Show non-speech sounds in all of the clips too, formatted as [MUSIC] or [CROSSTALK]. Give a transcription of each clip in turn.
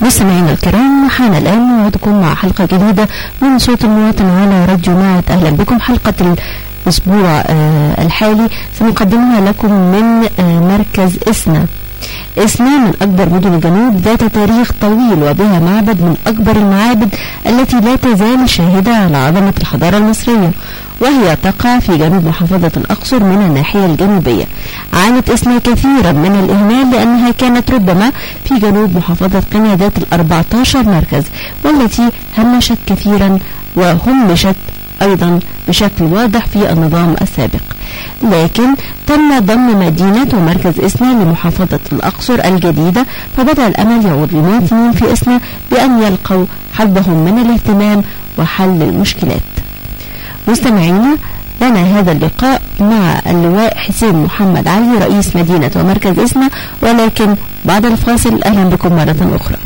مستمعينا الكرام حان الآن موعدكم مع حلقة جديدة من صوت المواطن على راديو معد أهلا بكم. حلقة الأسبوع آه الحالي. سنقدمها لكم من آه مركز إسنا. إسنا من أكبر مدن الجنوب ذات تاريخ طويل وبها معبد من أكبر المعابد التي لا تزال شاهدة على عظمة الحضارة المصرية. وهي تقع في جنوب محافظة الأقصر من الناحية الجنوبية. عانت إسنا كثيرا من الإهمال لأنها كانت ربما في جنوب محافظة قنا ذات الأربعة عشر مركز والتي همشت كثيرا وهمشت أيضا بشكل واضح في النظام السابق. لكن تم ضم مدينة ومركز إسنا لمحافظة الأقصر الجديدة فبدأ الأمل يعود للمواطنين في إسنا بأن يلقوا حظهم من الاهتمام وحل المشكلات. مستمعينا لنا هذا اللقاء مع اللواء حسين محمد علي رئيس مدينة ومركز إسنا ولكن بعد الفاصل أهلا بكم مرة أخرى.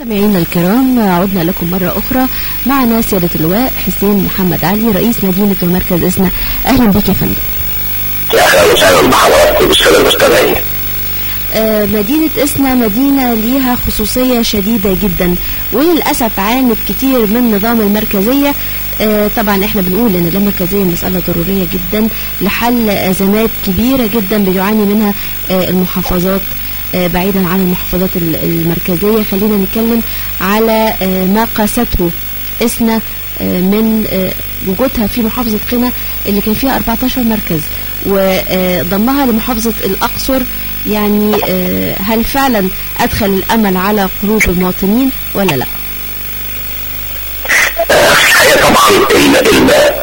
مستمعينا الكرام عدنا لكم مرة أخرى معنا سيادة اللواء حسين محمد علي رئيس مدينة ومركز إسنا أهلا بك يا فندم. أهلا وسهلا بحضراتكم بالسادة المستمعين. مدينة إسنا مدينة ليها خصوصية شديدة جدا. وللأسف عانت كتير من نظام المركزية. آه طبعا إحنا بنقول إن اللامركزية مسألة ضرورية جدا لحل أزمات كبيرة جدا بيعاني منها آه المحافظات. بعيدا عن المحافظات المركزية. خلينا نتكلم على ما قاسته إسنا من وجودها في محافظة قنا اللي كان فيها 14 مركز وضمها لمحافظة الأقصر يعني هل فعلا أدخل الأمل على قلوب المواطنين ولا لا؟ الحقيقة طبعا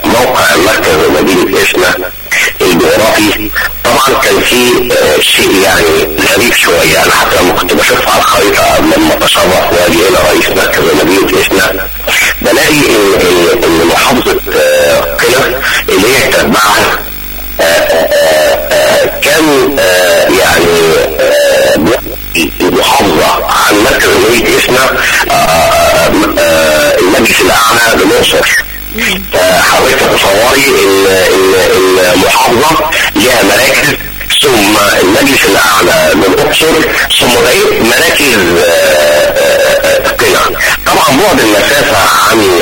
موقع مركز مدينة إسنا الجغرافي. طبعا كان في شيء يعني غريب شوية. أنا حتى لما كنت بشوف على الخريطة لما تصرف وأجي إلى رئيس مركز مدينه اسنا بلاقي ان ان محافظة قنا اللي هي تتبعها كان يعني المحافظة عن مركز مدينه اسنا المجلس الاعلى للاقصر فحاولت تصوري ان ان المحافظة لها مراكز ثم المجلس الأعلى للاقصر ثم بقيه مراكز قنا طبعا بعد المسافه عن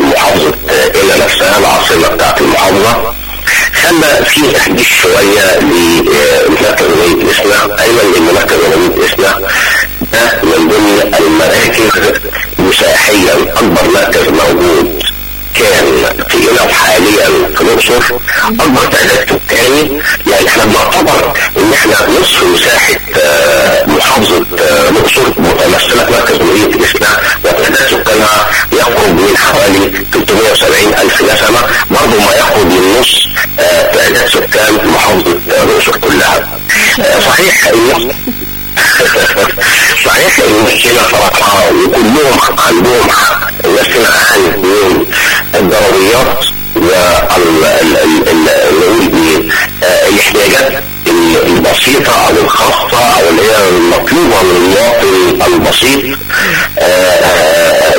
محافظه قنا نفسها العاصمة بتاعت المحافظة. خلى في تحديث شوية لمركز مدينه اسنا أيضا ان مركز مدينه اسنا ده من ضمن المراكز مساحيا اكبر مركز موجود كان في هنا حاليا في الاقصر اكبر تعداد سكاني يعني إحنا بنعتبر إن إحنا نصف مساحة محافظة الأقصر. متمثلة في مركز مدينه اسنا وتعداد سكانها يقرب من حوالي 370 ألف نسمة. برضه ما يقرب من نص تعداد سكان محافظة الأقصر كلها. صحيح صحيح المشكلة صراحة وكلهم عندهم حق هنا عانت من الضروريات وال الاحتياجات البسيطة أو الخاصة أو اللي هي المطلوبة من المواطن البسيط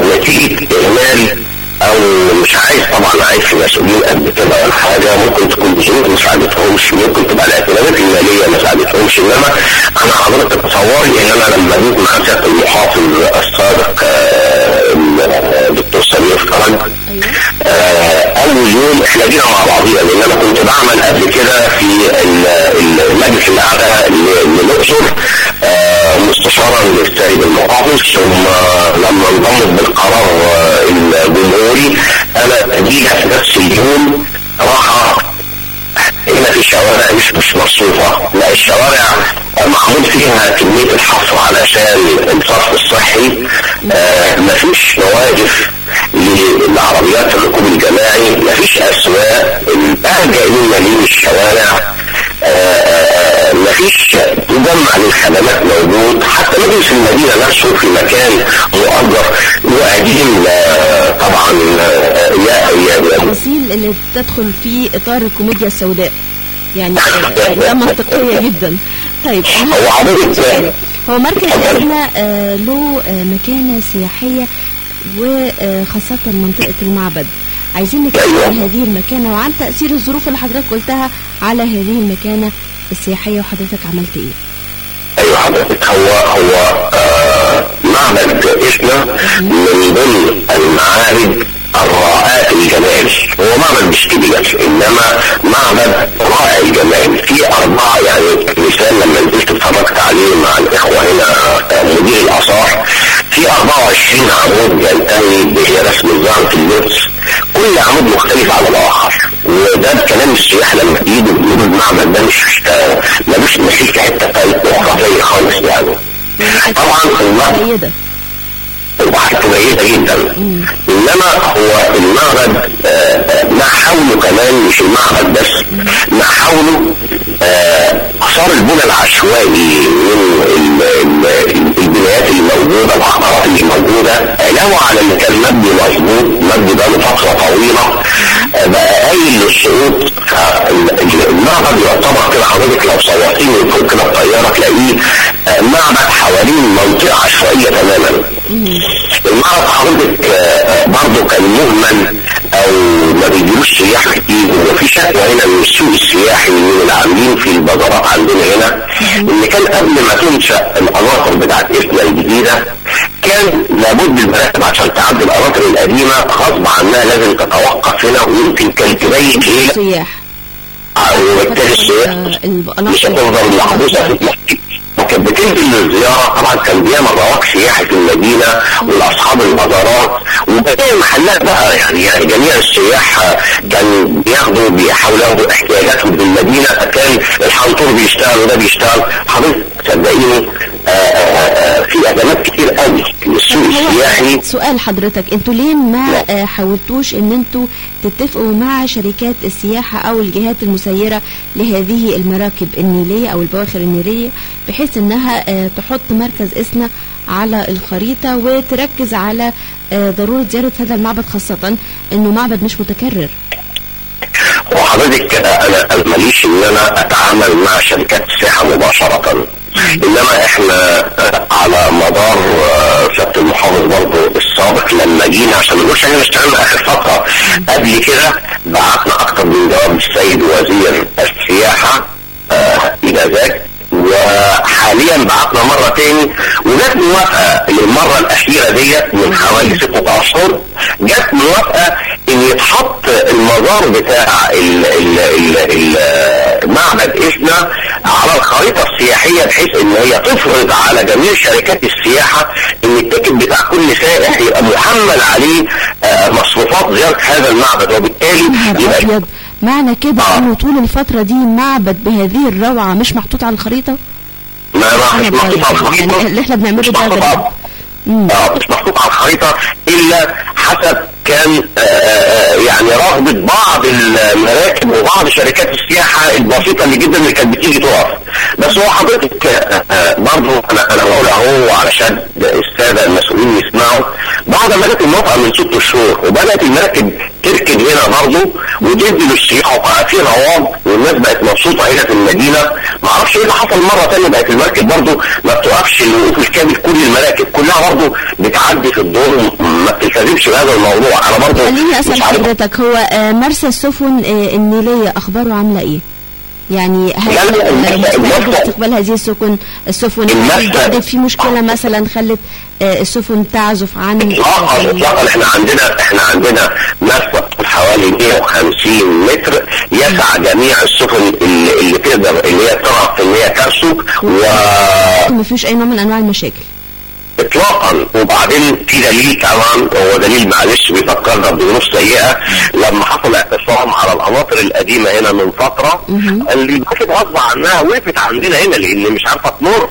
نتيجة إهمال أو مش عايز طبعا عايز في مسؤولين قد كده ولا حاجة ممكن تكون بظروف ما ساعدتهمش ممكن تبقى الاعتمادات المالية ما ساعدتهمش. إنما أنا حضرتك تصوري إن أنا لما جيت مع سياده المحافظ السابق دكتور سمير فرج اول يوم إحنا جينا مع بعضينا لأن أنا كنت بعمل قبل كده في المجلس الاعلى للاقصر مستشارا للسيد المحافظ ثم لما انضمت بالقرار الجمهوري أنا تجينا في نفس اليوم راح هنا في شوارع مش مصروفة. لا الشوارع معمول فيها كمية الحفر علشان الصرف الصحي. آه مفيش مواقف للعربيات الركوب الجماعي. مفيش أسواق. الأهل جايين مالين الشوارع. مفيش مجمع للخدمات موجود. حتى مجلس المدينة نفسه في مكان مؤجر. وقاعدين آه طبعا التفاصيل اللي تدخل في إطار الكوميديا السوداء. يعني ده منطقية جدا. طيب هو حضرتك هو مركز إحنا له مكانة سياحية وخاصة منطقة المعبد. عايزين نتكلم عن هذه المكانة وعن تأثير الظروف اللي حضرتك قلتها على هذه المكانة السياحية وحضرتك عملت إيه؟ أيوه حضرتك هو هو آه معبد اسمه من ضمن المعابد الرائعة الجمال هو معبد مش كبير إنما معبد رائع الجمال في أربعة يعني مثال لما نزلت اتفرجت عليه مع الإخوة هنا مدير الآثار. في 24 عمود ينتهي برسم زهرة اللبس كل عمود مختلف عن الآخر. وده بكلام السياح لما يجوا بيقولوا المعبد ده مش ملوش في حتة أخرى زي خالص يعني. طبعا المعبد وحاجته جيدة جدا. إنما هو المعبد ما حوله كمان مش المعبد بس ما حوله آثار البنى العشوائي من البنايات اللي موجوده العقارات اللي موجودة. علاوه على اللي كان مبني مظبوط مبني بقى فترة طويلة. بقى قايل للسقوط المعبد يعتبر كده حضرتك لو صورتيه من فوق كده الطياره تلاقيه معبد حوالين منطقة عشوائية تماما. المعرض حضرتك برضه كان مهمل. أو ما بيجيلوش سياح كتير وفي شكوى هنا من السوق السياحي من العاملين في البازارات عندنا هنا. إن كان قبل ما تنشأ القناطر بتاعت اسنا الجديدة كان لابد المراكب عشان تعدي القناطر القديمة غصب عنها لازم تتوقف هنا ويمكن كان تبين إيه؟ سياح. وبالتالي السياح مش هتفضل محبوسة في وكانت بتنزل للزيارة طبعا كان بيعمل رواق سياحي في المدينة والأصحاب البازارات وبقية المحلات بقى يعني, يعني جميع السياح كان بياخدوا بيحاولوا ياخدوا احتياجاتهم في المدينة. فكان الحنطور بيشتغل وده بيشتغل. حضرتك صدقيني في أزمات كتير قوي للسوق السياحي. سؤال حضرتك أنتوا ليه ما آه حاولتوش ان أنتوا تتفقوا مع شركات السياحة أو الجهات المسيرة لهذه المراكب النيلية أو البواخر النيلية بحيث انها آه تحط مركز اسنا على الخريطة وتركز على آه ضرورة زيارة هذا المعبد خاصة انه معبد مش متكرر؟ وحضرتك أنا ماليش إن أنا أتعامل مع شركات السياحة مباشرة. إنما إحنا على مدار سياده المحافظ برضه السابق لما جينا عشان ما نقولش إحنا اشتغلنا آخر فترة. قبل كده بعتنا أكتر من جواب السيد وزير السياحة إلى ذاك وحاليا بعتنا مرة تاني وجت موافقة للمرة الأخيرة ديت من حوالي ستة أشهر جت موافقة إن يتحط المزار بتاع ال ال ال المعبد إسنا على الخريطة السياحية بحيث إن هي تفرض على جميع شركات السياحة إن التيكت بتاع كل سائح يبقى محمل عليه مصروفات زيارة هذا المعبد وبالتالي يبقى معنى كده آه. إنه طول الفترة دي معبد بهذه الروعة مش محطوط على الخريطة؟ ما مش محطوط على الخريطة يعني اللي إحنا بنعمله ده آه مش محطوط على الخريطة إلا حسب كان آآ يعني رغبة بعض المراكب وبعض شركات السياحة البسيطة اللي جدا اللي كانت بتيجي تقف. بس هو حضرتك برضه أنا أنا بقول أهو علشان السادة المسؤولين يسمعوا. بعض المراكب موافقة من ست شهور وبدأت المراكب تركب هنا برضه وتدي للسياح وبقى في رواج والناس بقت مبسوطة هنا في المدينة. ما أعرفش إيه اللي حصل مرة تانية بقت المراكب برضه ما بتوقفش الوقوف الكامل كل المراكب كلها برضه بتعدي في الدور ما بتلتزمش بهذا الموضوع. أنا برضه خليني أسأل حضرتك هو آه مرسى السفن آه النيلية أخباره عاملة إيه؟ يعني هل استقبال هذه السفن السفن؟ هل في مشكلة مثلا خلت آه السفن تعزف عن اطلاقا اطلاقا إحنا عندنا إحنا عندنا مرسى حوالي 150 متر يسع جميع السفن اللي, اللي تقدر اللي هي تعرف ان هي ترسو و ما فيش أي نوع من أنواع المشاكل. اطلاقا. وبعدين في دليل طبعا هو دليل معلش بيفكرنا بظروف سيئة. لما حصل اعتصام على القناطر القديمة هنا من فترة اللي الواحد غصب عنها وقفت عندنا هنا لأن مش عارفة تمر.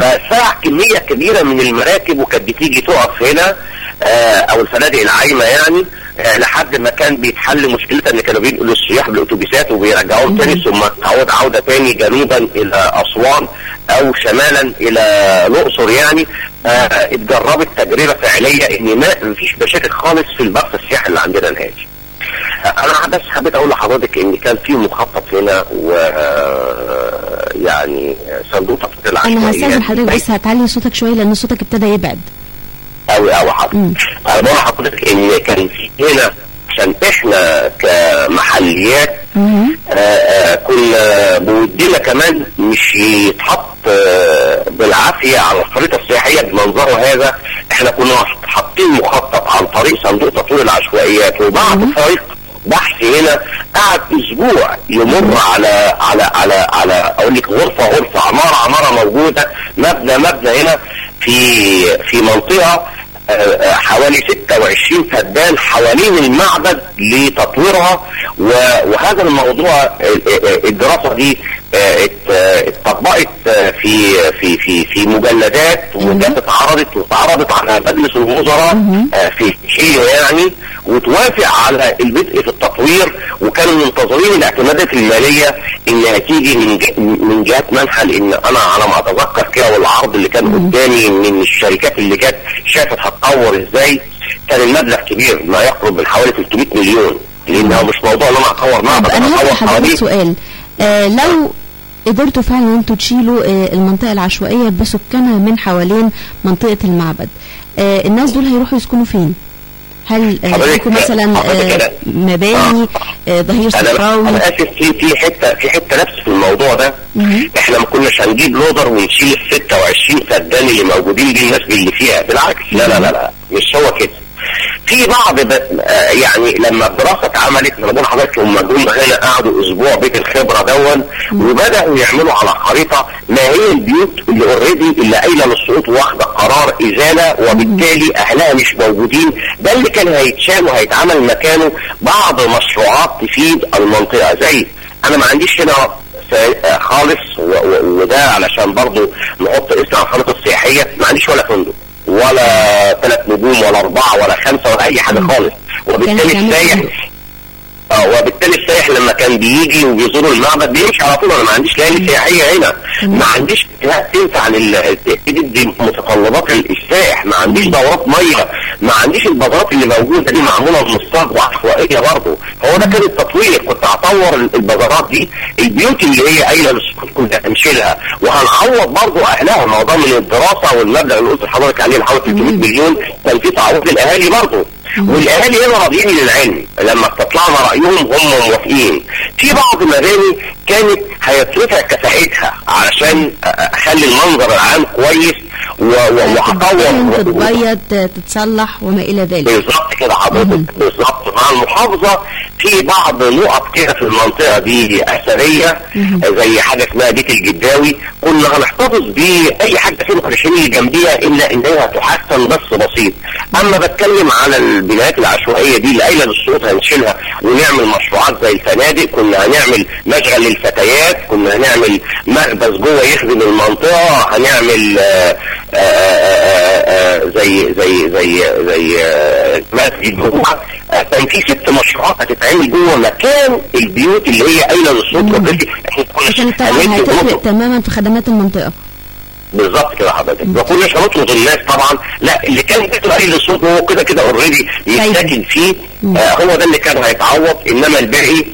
فساع كمية كبيرة من المراكب وكانت بتيجي تقف هنا آه أو الفنادق العايمة يعني آه لحد ما كان بيتحل مشكلتها إن كانوا بينقلوا السياح بالأتوبيسات وبيرجعوهم تاني. ثم تعود عودة تاني جنوبا إلى أسوان أو شمالا إلى الأقصر يعني. اتجربت تجربة فعلية إن ما فيش مشاكل خالص في البحث السياحي اللي عندنا نهائي. أنا بس حبيت أقول لحضرتك إن كان في مخطط هنا و يعني صندوق تخطيط العشوائيات أنا هستأذن حضرتك بس هتعلي صوتك شوية لأن صوتك ابتدى يبعد. قوي قوي حضرتك أنا بقول لحضرتك إن كان في هنا عشان إحنا كمحليات. آه، آه، كنا بودنا كمان مش يتحط آه، بالعافية على الخريطة السياحية بمنظره هذا إحنا كنا حاطين مخطط عن طريق صندوق تطوير العشوائيات وبعد مم. فريق بحث هنا قعد أسبوع يمر على على على على أقول لك غرفة غرفة عمارة عمارة موجودة مبنى مبنى هنا في في منطقة حوالي 26 فدان حوالين المعبد لتطويرها وهذا الموضوع الدراسة دي اتطبقت آه، في في في في مجلدات وجت اتعرضت واتعرضت على مجلس الوزراء. آه، في شيء يعني وتوافق على البدء في التطوير وكانوا منتظرين الاعتمادات المالية انها تيجي من من جهه منحى لأن أنا على ما أتذكر كده والعرض اللي كان قدامي من الشركات اللي كانت شافت هتطور إزاي كان المبلغ كبير ما يقرب من حوالي 300 مليون لأنه مش موضوع إن أنا أطور معبد أنا حضرتك حوالي سؤال. آه لو قدرتوا فعلا إن أنتوا تشيلوا آه المنطقة العشوائية بسكانها من حوالين منطقة المعبد. آه الناس دول هيروحوا يسكنوا فين؟ هل آه حضرتك- ليكوا مثلا آه مباني آه. ظهير صحراوي؟ أنا آسف في في حتة في حتة نفس في الموضوع ده. إحنا ما كناش هنجيب لودر ونشيل ال 26 فدان اللي موجودين دي الناس اللي فيها. بالعكس لا لا لا لا مش هو كده. في بعض ب... آه يعني لما الدراسه اتعملت أنا بقول لحضرتك هم جم هنا قعدوا أسبوع بيت الخبرة دون وبدأوا يعملوا على خريطة ما هي البيوت اللي اوريدي اللي قايلة للسقوط واخدة قرار إزالة وبالتالي أهلها مش موجودين. ده اللي كان هيتشال وهيتعمل مكانه بعض مشروعات تفيد المنطقة. زي أنا ما عنديش هنا ف- خالص وده علشان برضو نحط اسم على الخريطة السياحية. ما عنديش ولا فندق. ولا ثلاث نجوم ولا أربعة ولا خمسة ولا أي حاجة خالص وبالتالي السايح. آه وبالتالي السائح لما كان بيجي وبيزور المعبد بيمشي على طول. أنا ما عنديش ليالي سياحيه هنا. ما عنديش تنفع تدي متطلبات السائح. ما عنديش دورات مية. ما عنديش البازارات اللي موجودة دي معمولة بمصطاد وعشوائية برضه. هو ده كان التطوير. كنت هطور البازارات دي. البيوت اللي هي قايلة للسكان كنت هنشيلها وهنعوض برضه أهلها. ما هو ده من الدراسة والمبلغ اللي قلت لحضرتك عليه حوالي 300 مليون. كان في تعويض للأهالي برضه. والأهالي هنا راضيين للعلم. لما استطلعنا رأيهم هم موافقين. في بعض المباني كانت هيترفع كفاءتها علشان أخلي المنظر العام كويس وهطور تتبيض تتصلح وما إلى ذلك. بالظبط كده حضرتك. بالظبط مع المحافظة في بعض نقط كده في المنطقة دي أثرية زي حاجة اسمها بيت الجداوي كنا هنحتفظ بأي حاجة في القرشين اللي جنبيها إلا إنها تحسن بس بسيط. أما بتكلم على البنايات العشوائية دي اللي قايله للصوت هنشيلها ونعمل مشروعات زي الفنادق. كنا هنعمل مشغل للفتيات كنا هنعمل مخبز جوه يخدم المنطقة هنعمل آه، آه، آه، زي زي زي زي مسجد جوه. كان في ست مشروعات هتتعمل جوه مكان البيوت اللي هي قايلة للصوت كانت طبعا هتفرق. تماما في خدمات المنطقة. بالظبط كده حضرتك. ما كناش هنطلب الناس طبعا. لا اللي كان بيته قليل الصوت هو كده كده اوريدي متساكن فيه. آه هو ده اللي كان هيتعوض. إنما الباقي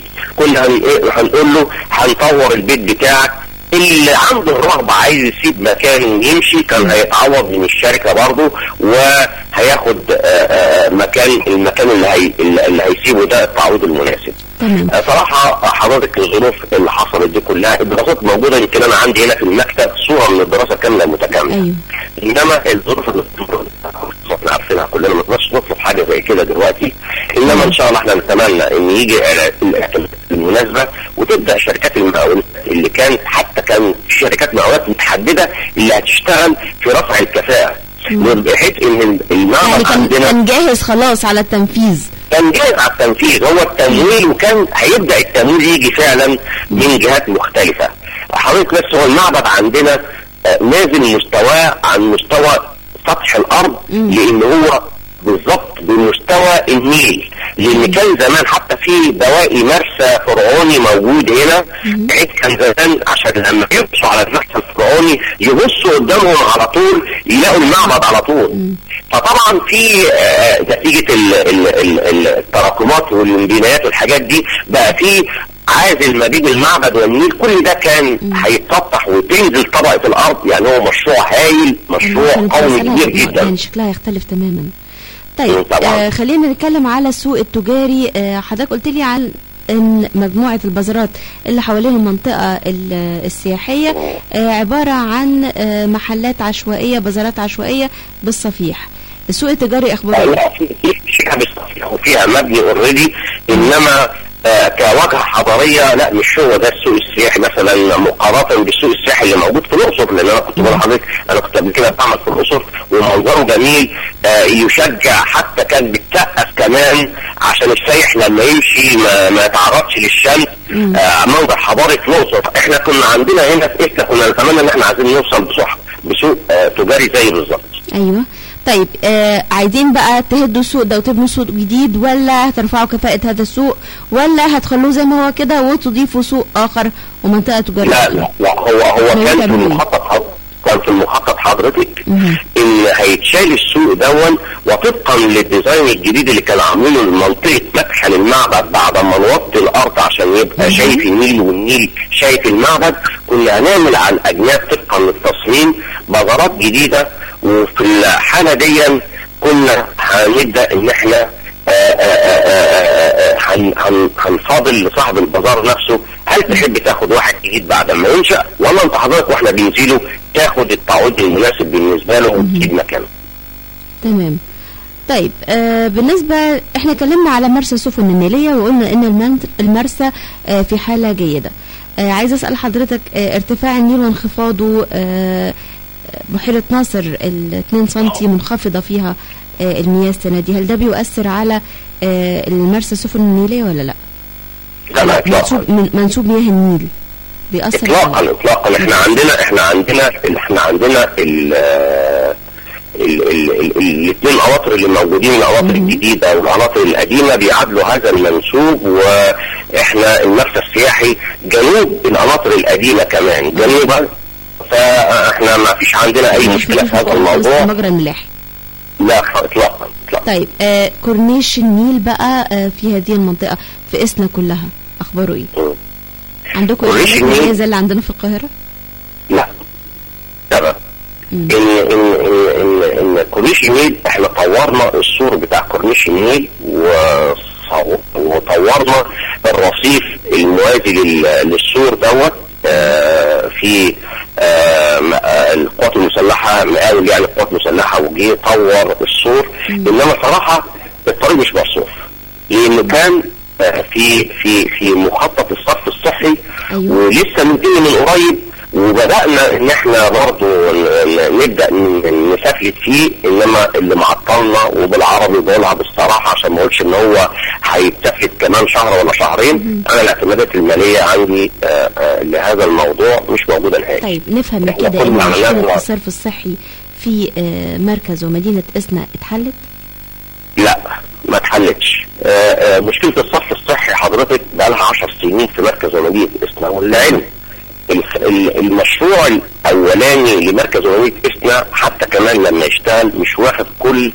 هن- إيه، هنقول له هنطور البيت بتاعك. اللي عنده الرغبة عايز يسيب مكانه ويمشي كان هيتعوض من الشركة برضه وهياخد آه، آه، مكان المكان اللي هي اللي هيسيبه ده التعويض المناسب. تمام. آه، صراحة حضرتك الظروف اللي حصلت دي كلها الدراسات موجودة يمكن أنا عندي هنا في المكتب صورة من الدراسة كاملة متكاملة. أيوه. إنما الظروف اللي إحنا عارفينها كلنا ما نقدرش نطلب حاجة زي كده دلوقتي. إنما إن شاء الله إحنا نتمنى إن يجي الاعتماد المناسبة وتبدأ شركات المقاولات اللي كانت حتى كان شركات مقاولات متحددة اللي هتشتغل في رفع الكفاءة. بحيث إن يعني المعبد كان عندنا كان جاهز خلاص على التنفيذ. كان جاهز على التنفيذ. هو التمويل وكان هيبدأ التمويل يجي فعلا من جهات مختلفة. حضرتك بس هو المعبد عندنا آه، نازل مستواه عن مستوى سطح الأرض لأن هو بالظبط بمستوى النيل. لأن كان زمان حتى في بواقي مرسى فرعوني موجود هنا. بحيث كان زمان عشان لما يبصوا على المرسى الفرعوني يبصوا قدامهم على طول يلاقوا المعبد على طول. فطبعا في آه، نتيجة ال- ال- ال- ال- التراكمات والبنايات والحاجات دي بقى في عازل ما بين المعبد والنيل. كل ده كان هيتسطح وتنزل طبقة الأرض. يعني هو مشروع هايل مشروع قومي كبير جدا. يعني شكلها يختلف تماما. طيب. آه خلينا نتكلم على السوق التجاري. آه حضرتك قلت لي عن إن مجموعة البازارات اللي حوالين المنطقة ال- السياحية آه عبارة عن آه محلات عشوائية بازارات عشوائية بالصفيح. السوق التجاري اخباره؟ لا في في فيها بالصفيح وفيها مبني اوريدي إنما آه كواجهه حضارية لا مش هو ده السوق السياحي مثلا مقارنة بالسوق السياحي اللي موجود في الأقصر. لأن أنا كنت بقول لحضرتك أنا كنت قبل كده بعمل في الأقصر ومنظره جميل آه يشجع حتى كان بتسقف كمان عشان السايح لما يمشي ما, ما يتعرضش للشمس آه منظر حضاري في الأقصر. إحنا كنا عندنا هنا في إحنا كنا نتمنى إن إحنا عايزين نوصل بسوق بسوق آه تجاري زي بالظبط. أيوه. طيب آه عايزين بقى تهدوا السوق ده وتبنوا سوق جديد ولا هترفعوا كفاءة هذا السوق ولا هتخلوه زي ما هو كده وتضيفوا سوق آخر ومنطقة تجارية لا؟ لا لا هو هو كان في كان في المخطط حضرتك. إن هيتشال السوق دون وطبقا لل design الجديد اللي كان عاملينه لمنطقة مدخل المعبد بعد ما نوطي الأرض عشان يبقى. شايف النيل والنيل شايف المعبد كنا هنعمل على الاجناب طبقا للتصميم بازارات جديدة وفي الحالة دي كنا هنبدأ إن إحنا آه، آه، آه، آه، آه، هن- هن- هنفاضل لصاحب البازار نفسه. هل تحب تاخد واحد جديد بعد ما ينشأ؟ ولا انت حضرتك وإحنا بنزيله تاخد التعويض المناسب بالنسبة له وتجيب مكانه. تمام. طيب آه بالنسبة إحنا اتكلمنا على مرسى السفن النيلية وقلنا إن المرسى آه في حالة جيدة. آه عايز أسأل حضرتك آه ارتفاع النيل وانخفاضه آه بحيرة ناصر ال 2 سنتي منخفضة فيها آه المياه السنة دي هل ده بيؤثر على المرسى السفن النيلية ولا لا؟ لا لا اطلاقا. منسوب من منسوب مياه النيل. بيأثر اطلاقا اطلاقا. إحنا عندنا إحنا عندنا إحنا عندنا ال الاثنين الاواطر اللي موجودين الاواطر الجديدة والاواطر القديمة بيعادلوا هذا المنسوب وإحنا المرسى السياحي جنوب الاواطر القديمة كمان. جنوبا فإحنا ما فيش عندنا أي مشكلة في هذا الموضوع. مجرى الملاحي لا اطلاقا اطلاقا طيب آه كورنيش النيل بقى آه في هذه المنطقة في إسنا كلها أخباره إيه؟ مم. عندكم كورنيش إيه النيل؟ زي اللي عندنا في القاهرة؟ لا تمام. إن إن إن إن كورنيش النيل إحنا طورنا السور بتاع كورنيش النيل وطورنا الرصيف الموازي لل- للسور دوت آه، في آه، آه، القوات المسلحة مقاول يعني القوات المسلحة وجه طور السور. إنما صراحة الطريق مش مرصوف لأنه كان آه، في في في مخطط الصرف الصحي أيوة. ولسه من قريب وبدأنا إن إحنا برضه نبدأ ن- نسافلت فيه إنما اللي معطلنا وبالعربي بقولها بالصراحه عشان ما أقولش إن هو هيتسافلت كمان شهر ولا شهرين أنا الاعتمادات المالية عندي آه، آه، لهذا الموضوع مش موجودة نهائي طيب نفهم من كده عملناها مشكلة. الصرف الصحي في آه مركز ومدينة إسنا اتحلت؟ لا ما اتحلتش مشكلة الصرف الصحي حضرتك بقى لها 10 سنين في مركز ومدينة اسنا والعلم المشروع الاولاني لمركز ومدينه اسنا حتى كمان لما يشتغل مش واخد كل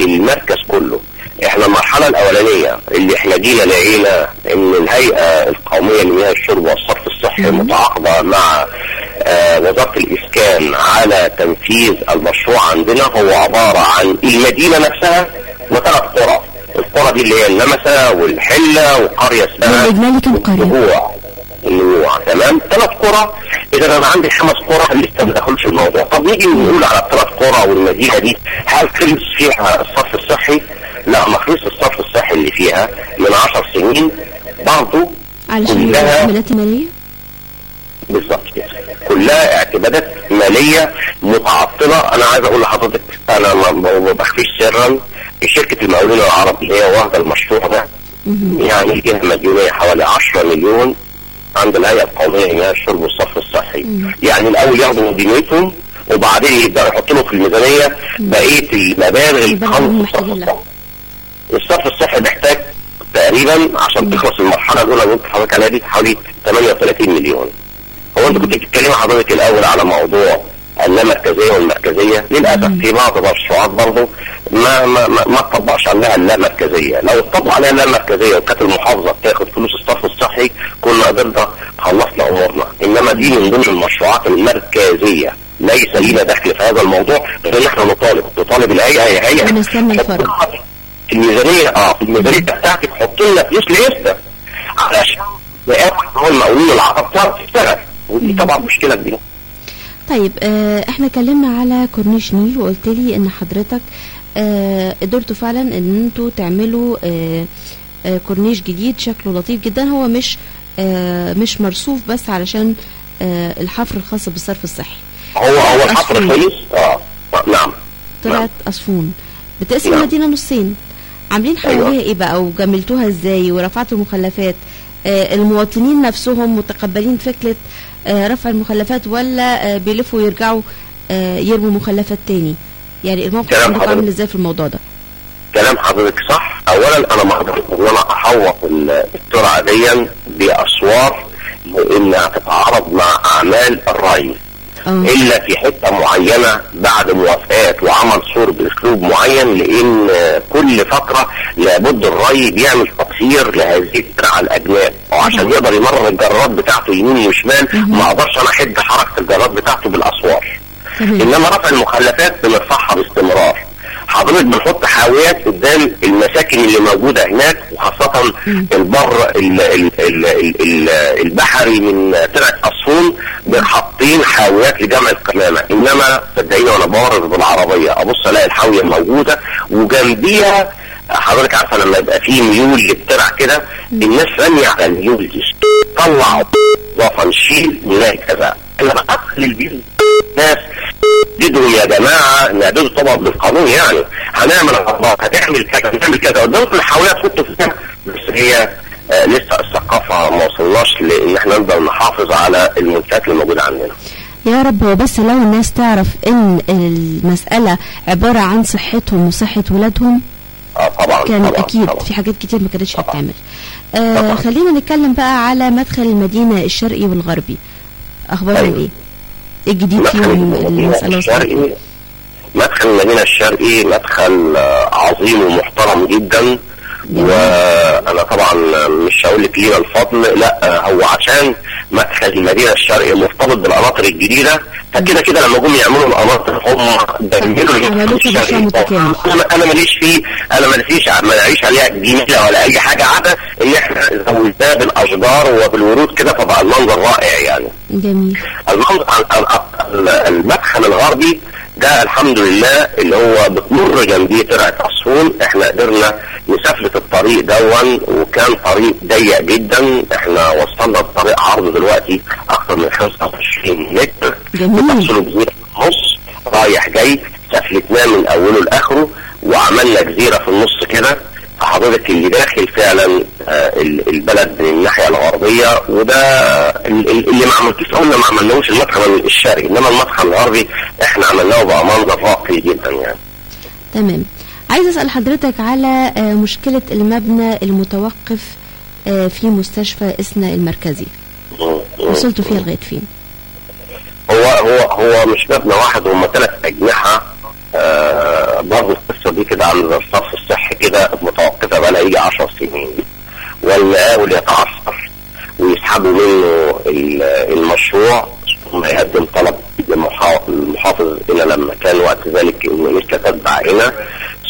المركز كله إحنا المرحلة الاولانية اللي إحنا جينا لقينا ان الهيئة القومية لمياه الشرب والصرف الصحي. متعاقدة مع آه، وزارة الاسكان على تنفيذ المشروع عندنا هو عبارة عن المدينة نفسها وثلاث قرى القرى دي اللي هي النمسا والحلة وقرية اسمها بالإجمالي كم قرية؟ تمام ثلاث قرى. إذا أنا عندي خمس قرى لسه ما دخلش الموضوع. طب نيجي نقول على الثلاث قرى والمدينة دي هل خلص فيها الصرف الصحي؟ لا ما خلص الصرف الصحي اللي فيها من 10 سنين. برضه علشان كلها الاعتمادات المالية؟ بالظبط كده. كلها اعتمادات مالية متعطلة. أنا عايز أقول لحضرتك أنا ما بخفيش سرا. شركة المقاولين العرب اللي هي واخدة المشروع ده. يعني جهه مديونية حوالي 10 مليون عند الهيئة القومية لمياه الشرب والصرف الصحي. مم. يعني الأول ياخدوا مديونيتهم وبعدين يبداوا يحطوا له في الميزانية بقية المبالغ اللي تخلص الصرف. الصحي الصرف الصحي محتاج تقريبا عشان تخلص المرحلة الأولى اللي أنت حضرتك عليها دي حوالي 38 مليون. هو أنت كنت بتتكلم حضرتك الأول على موضوع اللامركزيه والمركزية. للأسف في بعض المشروعات برضه ما ما ما, تطبقش عليها اللامركزيه لو اتطبق عليها اللامركزيه وكانت المحافظة بتاخد فلوس الصرف الصحي كنا قدرنا خلصنا أمورنا. إنما دي من ضمن المشروعات المركزية. ليس لينا دخل في هذا الموضوع غير إن إحنا نطالب. نطالب الهيئه هي هيئه الفرج. الميزانية. آه في الميزانية بتاعتي تحط لنا فلوس لسه علشان نقابل هو المقاولين العرب تعرف تشتغل ودي طبعا مشكلة كبيرة. طيب آه إحنا اتكلمنا على كورنيش نيل وقلت لي ان حضرتك آه قدرتوا فعلا ان أنتوا تعملوا آه آه كورنيش جديد شكله لطيف جدا. هو مش آه مش مرصوف بس علشان آه الحفر الخاص بالصرف الصحي. هو هو الحفر. كويس آه نعم. طلعت اصفون بتقسم نعم. المدينة نصين. عاملين حواليها أيوة. إيه بقى؟ وجملتوها إزاي؟ ورفعتوا المخلفات المواطنين نفسهم متقبلين فكرة آه رفع المخلفات ولا آه بيلفوا ويرجعوا آه يرموا مخلفات تاني. يعني الموقف عندكم عامل. إزاي في الموضوع ده؟ كلام حضرتك صح. اولا أنا ما أقدرش ان أنا احوط ال- الترعه دي بأسوار لانها تتعارض مع أعمال الري إلا في حتة معينة بعد موافقات وعمل سور بأسلوب معين لأن كل فتره لابد الري بيعمل تطهير لهذه الترعه الاجناب وعشان يقدر يمرر الجرارات بتاعته يمين وشمال ما أقدرش أنا أحد حركة الجرارات بتاعته بالأسوار. إنما رفع المخلفات بنرفعها باستمرار. حضرتك بنحط حاويات قدام المساكن اللي موجودة هناك وخاصة البر ال ال ال ال ال البحري من ترعه اصفون حاطين حاويات لجمع القمامة. إنما صدقيني وأنا بورد بالعربية أبص ألاقي الحاوية موجودة وجنبيها حضرتك عارفة لما يبقى في ميول للترع كده الناس راميه على الميول دي. طلع اضافه نشيل نلاقي كذا. أنا بقفل البيوت الناس جدهم يا جماعة نعدلوا طبعا بالقانون يعني. هنعمل غلطات هتعمل كذا هنعمل كذا. قدامكم الحاولات تحطوا فيها بس هي آه لسه الثقافة ما وصلناش لإن إحنا نقدر نحافظ على المنتجات اللي موجودة عندنا. يا رب. هو بس لو الناس تعرف إن المسألة عبارة عن صحتهم وصحة ولادهم آه طبعا كان طبعا أكيد طبعا. في حاجات كتير ما كانتش. هتتعمل آه. خلينا نتكلم بقى على مدخل المدينة الشرقي والغربي أخبارهم أيوة. إيه إيه الجديد فيهم المدينة وصلت الشرقي؟ مدخل المدينة الشرقي مدخل آه، عظيم ومحترم جدا وأنا طبعا مش هقول لك ليه الفضل لا هو عشان مدخل المدينة الشرقي مرتبط بالقناطر الجديدة فكده كده لما جم يعملوا القناطر هم كمشروع متكامل. أنا ماليش فيه أنا ماليش ما عليها جميلة ولا أي حاجة عدا إن إحنا زودناه بالأشجار وبالورود كده فبقى المنظر رائع يعني. جميل. المنظر ال- ال- المدخل الغربي ده الحمد لله اللي هو بتمر جنبيه ترعه عصفون إحنا قدرنا نسفلت الطريق دون وكان طريق ضيق جدا. إحنا وصلنا الطريق عرض دلوقتي أكثر من 25 متر. جميل. بتفصله جزيرة النص رايح جاي سفلتناه من أوله لآخره وعملنا جزيرة في النص كده. فحضرتك اللي داخل فعلا آه، ال- البلد من الناحية الغربية وده ال- ال- اللي ما عملتوش. قلنا ما عملناهوش المدخل الشرقي إنما المدخل الغربي إحنا عملناه بقى منظر راقي جدا يعني. تمام. عايز أسأل حضرتك على آه، مشكلة المبنى المتوقف آه، في مستشفى إسنا المركزي. وصلتوا فيها لغاية فين؟ هو هو هو مش مبنى واحد هم ثلاث أجنحة برضه القصة دي كده زي الصرف الصحي كده متوقفة بقى لها يجي 10 سنين. والمقاول يتعثر ويسحبوا منه ال- المشروع ثم يقدم طلب للمحا- للمحافظ هنا لما كان وقت ذلك إنه مثل تتبع هنا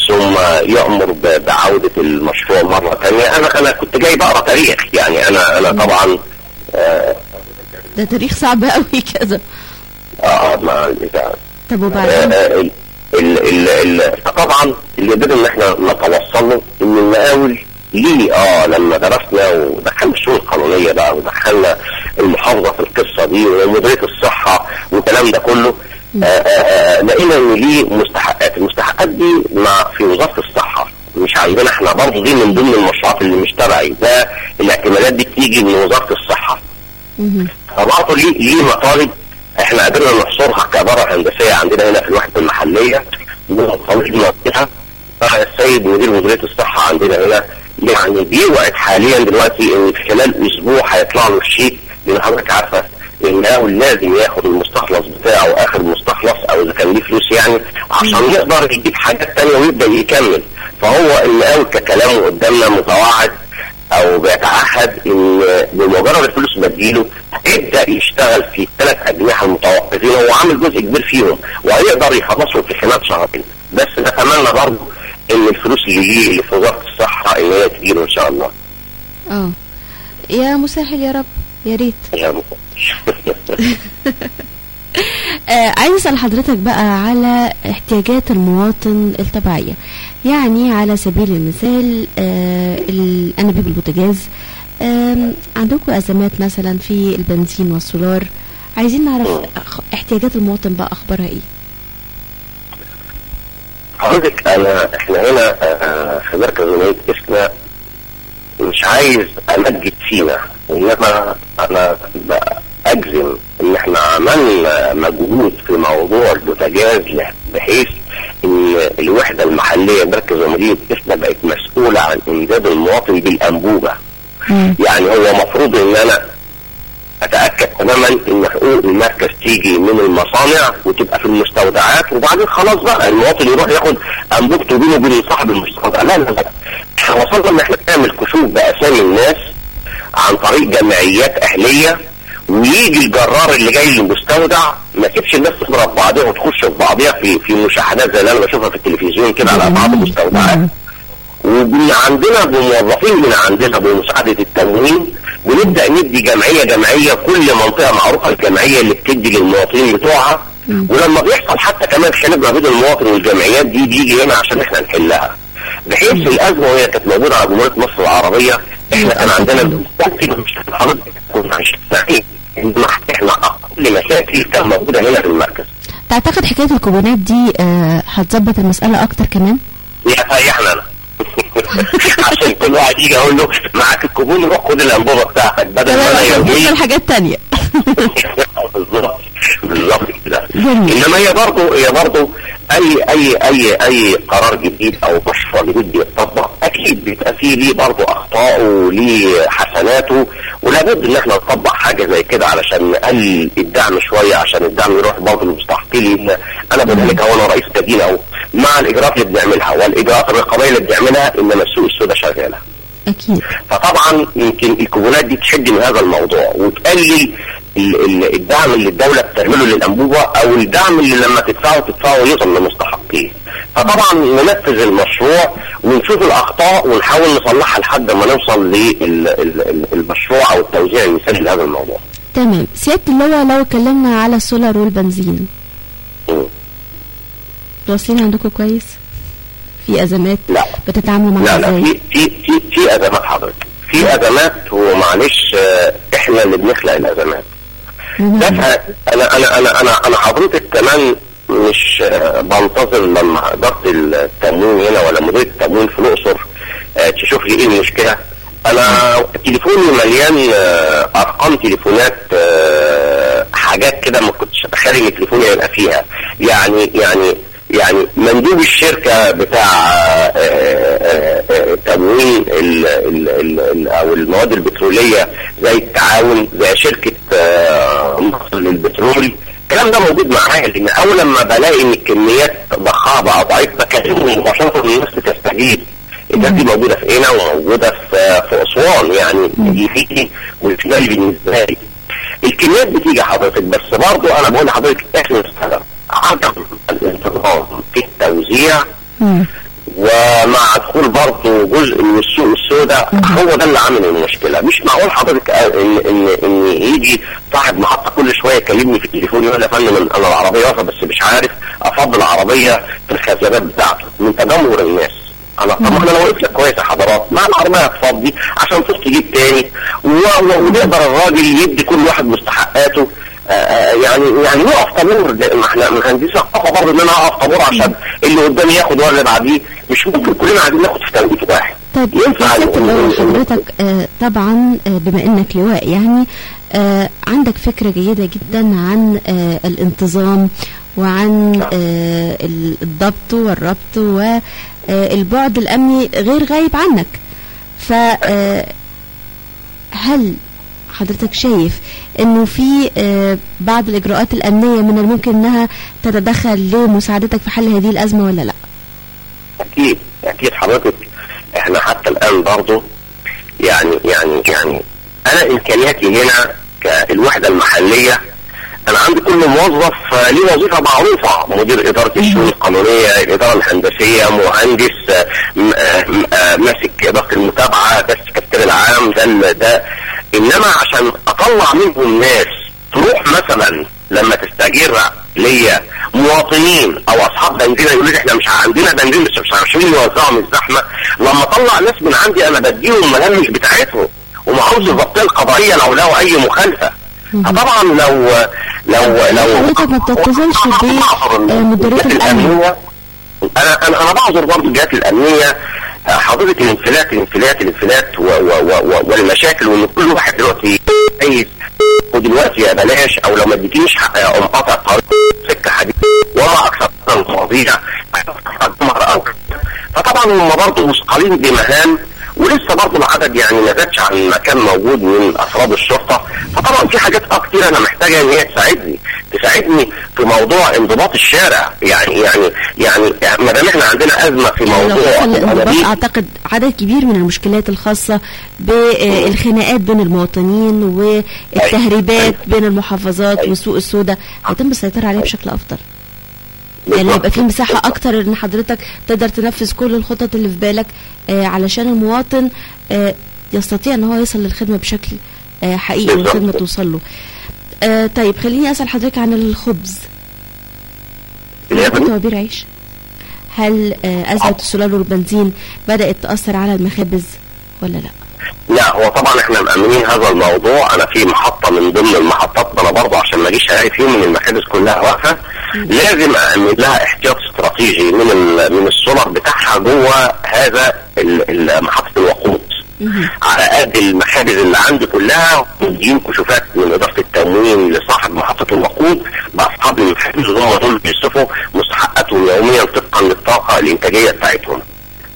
ثم يأمر ب- بعودة المشروع مرة ثانية أنا أنا كنت جاي بقرأ تاريخ. يعني أنا أنا طبعا آه ده تاريخ صعب قوي كده. آه ما طب وبعدين؟ آه، ال- ال- ال- فطبعا اللي قدرنا ان إحنا نتوصل له إن المقاول ليه آه لما درسنا ودخلنا الشؤون القانونية بقى ودخلنا المحافظة في القصة دي ومديرية الصحة والكلام ده كله آه، آه، آه، لقينا إن ليه مستحقات. المستحقات دي مع في وزارة الصحة مش عندنا إحنا برضه دي من ضمن المشروعات اللي مش تبعي ده الاعتمادات دي بتيجي من وزارة الصحة. فبرضه ليه ليه مطالب إحنا قدرنا نحصرها كاداره هندسية عندنا هنا في الوحدة المحلية. وطالبنا بها السيد مدير مديريه الصحة عندنا هنا. يعني بيوعد حاليا دلوقتي إن في خلال أسبوع هيطلع له الشيك لأن حضرتك عارفة المقاول لازم ياخد المستخلص بتاعه آخر مستخلص أو إذا كان ليه فلوس يعني عشان يقدر يجيب حاجات تانية ويبدأ يكمل. فهو المقاول ككلامه قدامنا متوعد. أو بيتعهد إن بمجرد الفلوس ما تجيله هيبدا يشتغل في الثلاث أجنحة المتوقفين هو عامل جزء كبير فيهم وهيقدر يخلصهم في خلال شهرين. بس نتمنى برضه إن الفلوس اللي اللي في وزاره الصحة إن هي تجيله إن شاء الله. آه. يا مسهل يا رب يا ريت. [LAUGHS] يا [LAUGHS] آه عايز أسأل حضرتك بقى على احتياجات المواطن الطبيعيه يعني على سبيل المثال آه الانابيب البوتاجاز. عندكم أزمات مثلا في البنزين والسولار؟ عايزين نعرف احتياجات المواطن بقى أخبارها إيه؟ حضرتك أنا إحنا هنا آه، في مركز ولايه اسنا مش عايز امجد فينا إنما أنا اجزم إن إحنا عملنا مجهود في موضوع البوتاجاز بحيث إن الوحدة المحلية مركز ومدينه اسنا بقت مسؤولة عن امداد المواطن بالأنبوبة. يعني هو مفروض إن أنا أتأكد تماما إن حقوق المركز تيجي من المصانع وتبقى في المستودعات وبعدين خلاص بقى المواطن يروح ياخد أنبوبته بينه وبين صاحب المستودع. لا لا لا. إحنا وصلنا إن إحنا نعمل كشوف بأسامي الناس عن طريق جمعيات أهلية ويجي الجرار اللي جاي للمستودع ما يسيبش الناس تضرب بعضها وتخش في بعضها في في مشاهدات زي اللي أنا بشوفها في التلفزيون كده على بعض المستودعات. ومن عندنا بموظفين من عندنا بمساعدة التموين بنبدأ ندي جمعية جمعية كل منطقة معروفة الجمعية اللي بتدي للمواطنين بتوعها. ولما بيحصل حتى كمان خلاف ما بين المواطن والجمعيات دي بيجي هنا عشان إحنا نحلها. بحيث الأزمة وهي كانت موجودة على جمهورية مصر العربية إحنا كان عندنا ممكن مش حضرتك إن إحنا أقل مشاكل كان موجودة هنا في المركز تعتقد حكاية الكوبونات دي آه، هتظبط المسألة أكتر كمان؟ يريحنا أنا. عشان كل واحد يجي أقول له معاك الكوبون روح خد الأنبوبة بتاعتك بدل ما أنا يوميا حاجات تانية. بالظبط بالظبط كده. إنما هي برضه هي برضه أي أي أي أي قرار جديد أو مشروع جديد بيتطبق أكيد بيبقى فيه ليه برضه اخطائه وليه حسناته ولابد إن إحنا نطبق حاجة زي كده علشان نقلل الدعم شوية عشان الدعم يروح برضه للمستحقين. أنا بقول لك هو أنا رئيس مدينه أهو مع الإجراءات اللي بنعملها والإجراءات الرقابية اللي بنعملها إنما السوق السوداء شغالة. أكيد. فطبعا يمكن الكوبونات دي تشد من هذا الموضوع وتقلل الدعم اللي الدولة بتعمله للأنبوبة أو الدعم اللي لما تدفعه تدفعه يوصل للمستحقين فطبعا ننفذ المشروع ونشوف الأخطاء ونحاول نصلحها لحد ما نوصل للمشروع أو التوزيع المثالي لهذا الموضوع. تمام. سيادة اللواء لو اتكلمنا على السولار والبنزين. واصلين عندكم كويس؟ في أزمات لا. بتتعاملوا لا معاها لا إزاي؟ في في في في أزمات حضرتك. في أزمات هو معلش آه، إحنا اللي بنخلق الأزمات. بمعنى؟ ف- أنا أنا أنا أنا أنا حضرتك كمان مش آه، بنتظر لما اداره التموين هنا ولا مدير التموين في الأقصر آه، تشوف لي إيه المشكلة أنا تليفوني مليان آه، أرقام تليفونات حاجات كده ما كنتش أتخيل إن تليفوني هيبقى فيها يعني يعني يعني مندوب الشركة بتاع آه، آه، آه، تموين أو المواد البترولية زي التعاون زي شركة آه، مصر للبترول. الكلام ده موجود معايا لأن أول لما بلاقي إن الكميات ضخامة أو ضعيفة بكلمهم مباشره الناس بتستجيب. الناس دي موجودة في هنا وموجودة في أسوان يعني دي فيكي والفيديو بالنسبة لي. الكميات بتيجي حضرتك بس برضه أنا بقول لحضرتك إحنا السبب عدم الانتظام في التوزيع. ومع دخول برضه جزء من السوق السوداء هو ده اللي عامل المشكلة. مش معقول حضرتك ان ان إن يجي صاحب محطه كل شوية يكلمني في التليفون يقول يا فندم أنا العربية واقفة بس مش عارف أفضل عربيه في الخزانات بتاعته من تدمر الناس. أنا طبعا أنا واقف لك كويس يا حضرات ما العربية هتفضي عشان تروح تجيب تاني. و- و- ويقدر الراجل يدي كل واحد مستحقاته. يعني يعني يقف طابور ما إحنا ما عنديش ثقافه برضه إن أنا اقف طابور عشان اللي قدامي ياخد ولا اللي بعديه. مش ممكن كلنا عايزين ناخد في توقيت واحد. طيب ينفع حضرتك آه طبعا آه بما إنك لواء يعني آه عندك فكرة جيدة جدا عن آه الانتظام وعن آه ال- الضبط والربط والبعد الأمني غير غايب عنك. ف آه، هل حضرتك شايف إنه في آه، بعض الإجراءات الأمنية من الممكن إنها تتدخل لمساعدتك في حل هذه الأزمة ولا لأ؟ أكيد أكيد حضرتك. إحنا حتى الآن برضه يعني يعني يعني أنا إمكانياتي هنا كالوحدة المحلية أنا عندي كل موظف آه، ليه وظيفة معروفة. مدير إدارة الشؤون القانونية الإدارة الهندسية مهندس آه، ماسك اداره المتابعة ده السكرتير العام ده ده إنما عشان أطلع منهم ناس تروح مثلا لما تستاجر ليا مواطنين أو أصحاب بنزينه يقولوا لي إحنا مش عندنا بنزين بس مش عارفين يوزعوا من الزحمة. لما أطلع ناس من عندي أنا بديهم المهام مش بتاعتهم ومعروف الضبطيه القضائيه لو لو أي مخالفة. فطبعا لو لو لو حضرتك ما بتتصلش الجهات الأمن. الأمنية. أنا أنا أنا بعذر برضه الجهات الأمنية. آه، حضرتك الانفلات الانفلات الانفلات والمشاكل وإن كل واحد دلوقتي عايز ودلوقتي يا بلاش أو لو ما اديتنيش حق اقوم قاطع طريق سكة حديد وما أكثر المواضيع فطبعا هم برضه مثقلين بمهام ولسه برضه العدد يعني ما زادش عن ما كان موجود من أفراد الشرطة. فطبعا في حاجات أه كتير أنا محتاجة إن هي تساعدني. تساعدني في موضوع انضباط الشارع. يعني يعني يعني ما دام إحنا عندنا أزمة في موضوع الانضباط. أعتقد عدد كبير من المشكلات الخاصة بالخناقات بين المواطنين والتهريبات بين المحافظات أيوة. والسوق السوداء. هيتم السيطرة عليها بشكل أفضل. يعني. يبقى في مساحة. أكتر إن حضرتك تقدر تنفذ كل الخطط اللي في بالك آه، علشان المواطن آه، يستطيع إن هو يصل للخدمة بشكل آه، حقيقي. والخدمه توصل له آه، طيب خليني أسأل حضرتك عن الخبز توابير عيش هل آه، أزمة السولار والبنزين بدأت تأثر على المخابز ولا لا؟ لا هو طبعا إحنا مأمنين هذا الموضوع أنا في محطة من ضمن المحطات أنا برضه عشان ما أجيش الاقي فيهم من المحابس كلها واقفة لازم أأمن لها احتياط استراتيجي من من السولار بتاعها جوه هذا محطة الوقود. على قد المخابز اللي عندي كلها مدين كشوفات من اداره التموين لصاحب محطة الوقود باصحاب المخابز وهم دول بيصرفوا مستحقاتهم يوميا طبقا للطاقة الإنتاجية بتاعتهم.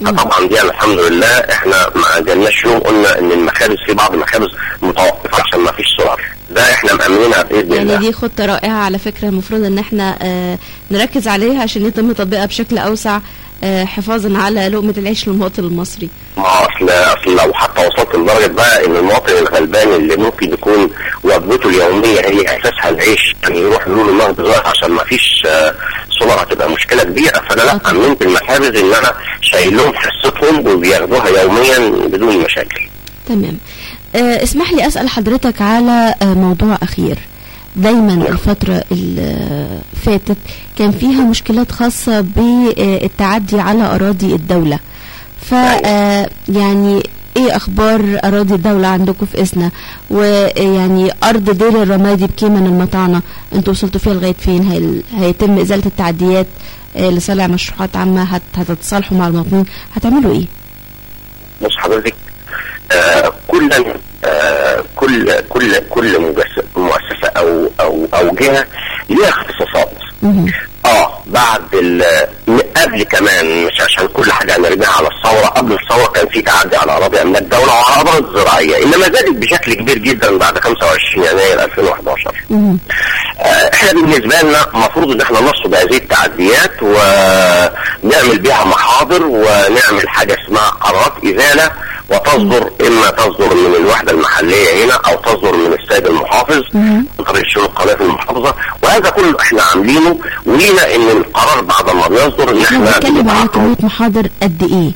فطبعا دي أنا الحمد لله إحنا ما جالناش يوم قلنا إن المخابز في بعض المخابز متوقفة عشان ما فيش سولار. ده إحنا مأمنينها بإذن يعني الله. دي خطة رائعة على فكرة المفروض إن إحنا آه، نركز عليها عشان يتم تطبيقها بشكل أوسع آه، حفاظا على لقمة العيش للمواطن المصري. ما أصل أصل لو حتى وصلت لدرجة بقى إن المواطن الغلبان اللي ممكن يكون وجبته اليومية هي أساسها العيش يعني يروح يقول دلوقتي عشان ما فيش آه، سولار هتبقى مشكلة كبيرة فأنا لا. امنت المخابز إن أنا شايل لهم حصتهم وبياخدوها يوميا بدون مشاكل. تمام. آه، اسمح لي أسأل حضرتك على آه، موضوع أخير. دايما الفترة اللي فاتت كان فيها مشكلات خاصة بالتعدي على أراضي الدولة ف آه، يعني إيه أخبار اراضي الدولة عندكم في اسنا؟ ويعني ارض دير الرمادي بكيمن المطعنة أنتوا وصلتوا فيها لغاية فين؟ هيتم إزالة التعديات آه، لصالح مشروعات عامة؟ هت- هتتصالحوا مع المواطنين؟ هتعملوا إيه؟ بص حضرتك آه كل آه كل كل كل مجس- مؤسسة أو أو أو جهة ليها اختصاصات. آه بعد قبل كمان مش عشان كل حاجة نرجع على الثورة قبل الثورة كان في تعدي على أراضي أملاك دولة وعلى أراضي زراعيه إنما زادت بشكل كبير جدا بعد 25 يناير 2011 مهم. آه، إحنا بالنسبة لنا المفروض إن إحنا نرصد هذه التعديات ونعمل بها محاضر ونعمل حاجة اسمها قرارات إزالة وتصدر إما تصدر من الوحدة المحلية هنا أو تصدر من السيد المحافظ. عن طريق الشؤون القضائيه في المحافظة. وهذا كله إحنا عاملينه. ولينا إن القرار بعد ما بيصدر ان إحنا بنتكلم على بنبعته كمية محاضر قد إيه؟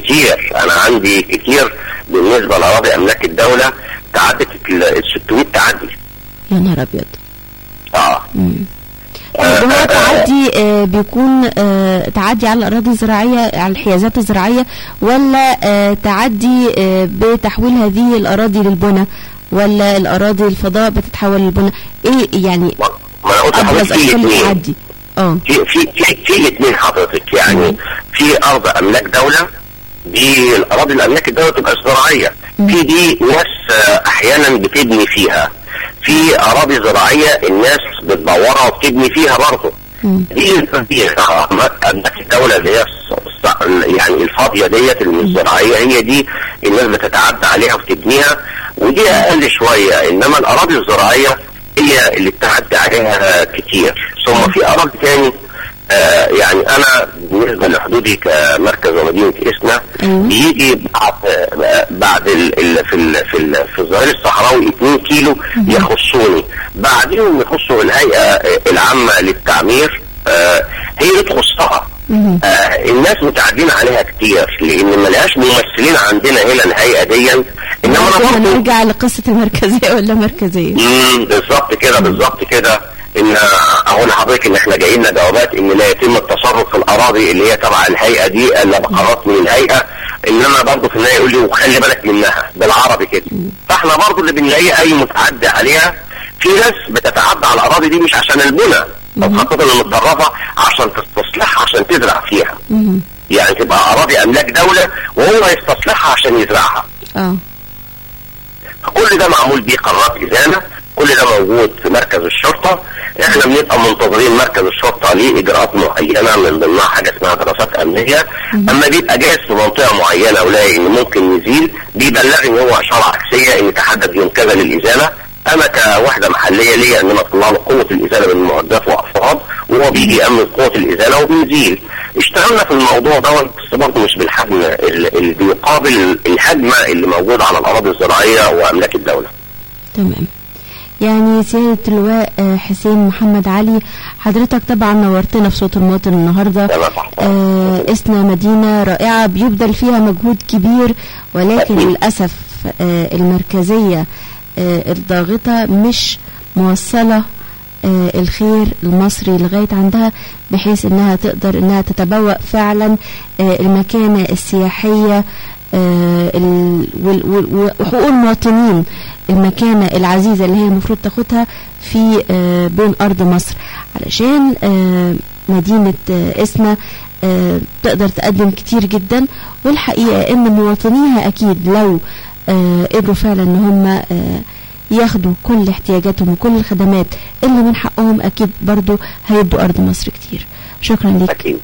كتير. أنا عندي كتير بالنسبة لاراضي املاك الدولة تعدت ال 600 تعدي. يا نهار أبيض. آه. مم. هو تعدي آه، بيكون آه، تعدي على الأراضي الزراعية على الحيازات الزراعية ولا آه، تعدي بتحويل هذه الأراضي للبنى ولا الأراضي الفضاء بتتحول للبنى؟ إيه يعني أشكال الاثنين. التعدي. آه. في في في في الاثنين حضرتك يعني في أرض أملاك دولة دي الأراضي الأملاك الدولة تبقى زراعية. في دي ناس أحيانا بتبني فيها. في أراضي زراعية الناس بتدورها وبتبني فيها برضه. دي املاك [LAUGHS] الدولة اللي هي يعني الفاضية ديت اللي مش زراعية هي دي الناس بتتعدى عليها وتبنيها ودي أقل شوية. إنما الأراضي الزراعية هي اللي بتعدي عليها كتير. ثم في أراضي تاني آه يعني أنا بالنسبة لحدودي كمركز ومدينة إسنا. بيجي بعد بعد ال ال في ال في ال في الظهير الصحراوي 2 كيلو يخصوني. بعدين يخصوا الهيئة العامة للتعمير آه هي اللي تخصها. آه الناس متعدين عليها كتير لأن ما لهاش ممثلين عندنا هنا الهيئة دي. إنما أنا برضه نرجع لقصة المركزية ولا مركزية؟ امم بالظبط كده بالظبط كده. إن أقول لحضرتك إن إحنا جاي لنا جوابات إن لا يتم التصرف في الأراضي اللي هي تبع الهيئة دي الا بقرارات من الهيئة. إنما برضه في النهاية يقول لي وخلي بالك منها بالعربي كده. فإحنا برضه اللي بنلاقيه أي متعدي عليها في ناس بتتعدى على الأراضي دي مش عشان البنى. أو خاصه المتصرفه عشان تستصلحها عشان تزرع فيها. يعني تبقى أراضي أملاك دولة وهو يستصلحها عشان يزرعها. آه. كل ده معمول بيه قرارات إزالة. كل ده موجود في مركز الشرطة. إحنا بنبقى منتظرين مركز الشرطة ليه اجراءات معينة من ضمنها حاجة اسمها دراسات أمنية. أما بيبقى جاهز في منطقة معينة ولاقي إن ممكن يزيل بيبلغني هو اشارة عكسية إن تحدد يوم كذا للإزالة. أنا كوحدة محلية ليا إن أنا أطلع له قوة الإزالة من معدات وأفراد وهو بيجي يأمن قوة الإزالة وبيزيل. اشتغلنا في الموضوع ده بس برضه مش بالحجم ال- اللي بيقابل الحجم اللي موجود على الأراضي الزراعية وأملاك الدولة. تمام. يعني سيادة اللواء آه، حسين محمد علي حضرتك طبعا نورتنا في صوت المواطن النهارده. آه اسنا مدينة رائعة بيبذل فيها مجهود كبير ولكن. للأسف آه المركزية آه الضاغطة مش موصلة آه الخير المصري لغاية عندها بحيث إنها تقدر إنها تتبوأ فعلا آه المكانة السياحية آه وحقوق المواطنين المكانة العزيزة اللي هي المفروض تاخدها في آه بين أرض مصر. علشان آه مدينة آه اسنا تقدر تقدم كتير جدا والحقيقة إن مواطنيها أكيد لو قدروا فعلا إن هم ياخدوا كل احتياجاتهم وكل الخدمات اللي من حقهم أكيد برضو هيدوا أرض مصر كتير. شكرا لك أكيد.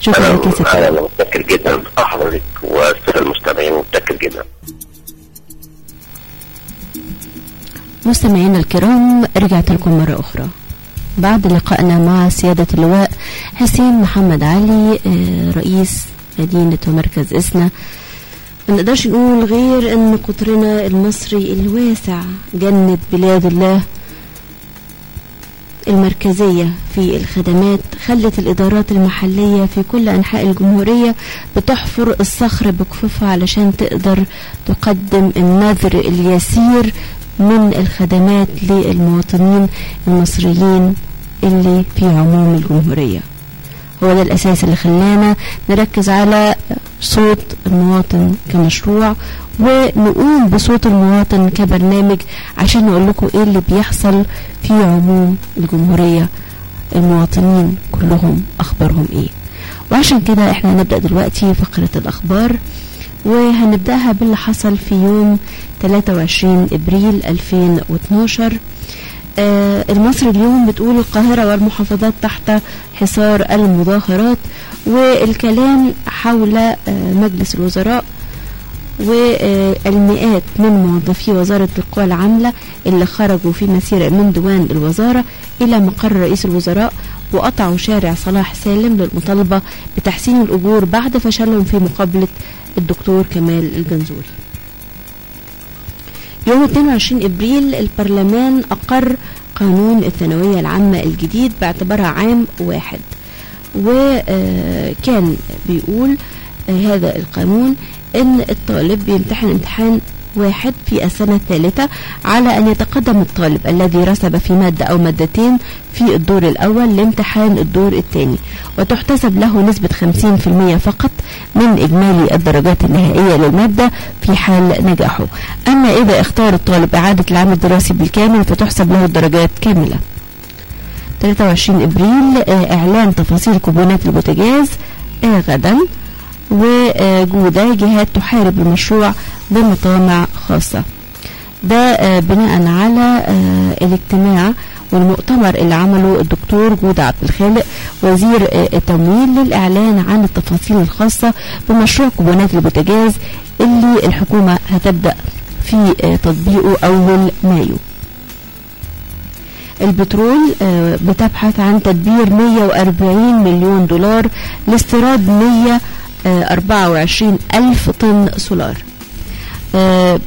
شكرا لك يا ست. أنا متذكر جدا بحضرتك والساده المستمعين متذكر جدا. مستمعينا الكرام رجعت لكم مرة أخرى. بعد لقائنا مع سيادة اللواء حسين محمد علي آه، رئيس مدينة ومركز إسنا. ما نقدرش نقول غير أن قطرنا المصري الواسع جنة بلاد الله. المركزية في الخدمات خلت الإدارات المحلية في كل أنحاء الجمهورية بتحفر الصخر بكفوفها علشان تقدر تقدم النذر اليسير من الخدمات للمواطنين المصريين اللي في عموم الجمهورية. هو ده الأساس اللي خلانا نركز على صوت المواطن كمشروع ونقوم بصوت المواطن كبرنامج عشان نقول لكم إيه اللي بيحصل في عموم الجمهورية. المواطنين كلهم أخبارهم إيه. وعشان كده إحنا هنبدأ دلوقتي فقرة الأخبار. وهنبدأها باللي حصل في يوم 23 إبريل 2012 آه المصري اليوم بتقول القاهرة والمحافظات تحت حصار المظاهرات والكلام حول آه مجلس الوزراء والمئات من موظفي وزارة القوى العاملة اللي خرجوا في مسيرة من ديوان الوزارة إلى مقر رئيس الوزراء وقطعوا شارع صلاح سالم للمطالبة بتحسين الأجور بعد فشلهم في مقابلة الدكتور كمال الجنزوري. يوم 22 إبريل البرلمان أقر قانون الثانوية العامة الجديد باعتبارها عام واحد. وكان بيقول آه، هذا القانون إن الطالب بيمتحن امتحان واحد في السنة الثالثة على أن يتقدم الطالب الذي رسب في مادة أو مادتين في الدور الأول لامتحان الدور الثاني. وتحتسب له نسبة 50% فقط من إجمالي الدرجات النهائية للمادة في حال نجاحه. أما إذا اختار الطالب إعادة العام الدراسي بالكامل فتحسب له الدرجات كاملة. 23 إبريل آه، إعلان تفاصيل كوبونات البوتاجاز آه، غدا. وجودة جهات تحارب المشروع بمطامع خاصة. ده آه، بناء على آه، الاجتماع والمؤتمر اللي عمله الدكتور جودة عبد الخالق وزير آه، التمويل للإعلان عن التفاصيل الخاصة بمشروع كوبونات البوتاجاز اللي الحكومة هتبدأ في تطبيقه أول مايو. البترول بتبحث عن تدبير 140 مليون دولار لاستيراد 124 ألف طن سولار. آه،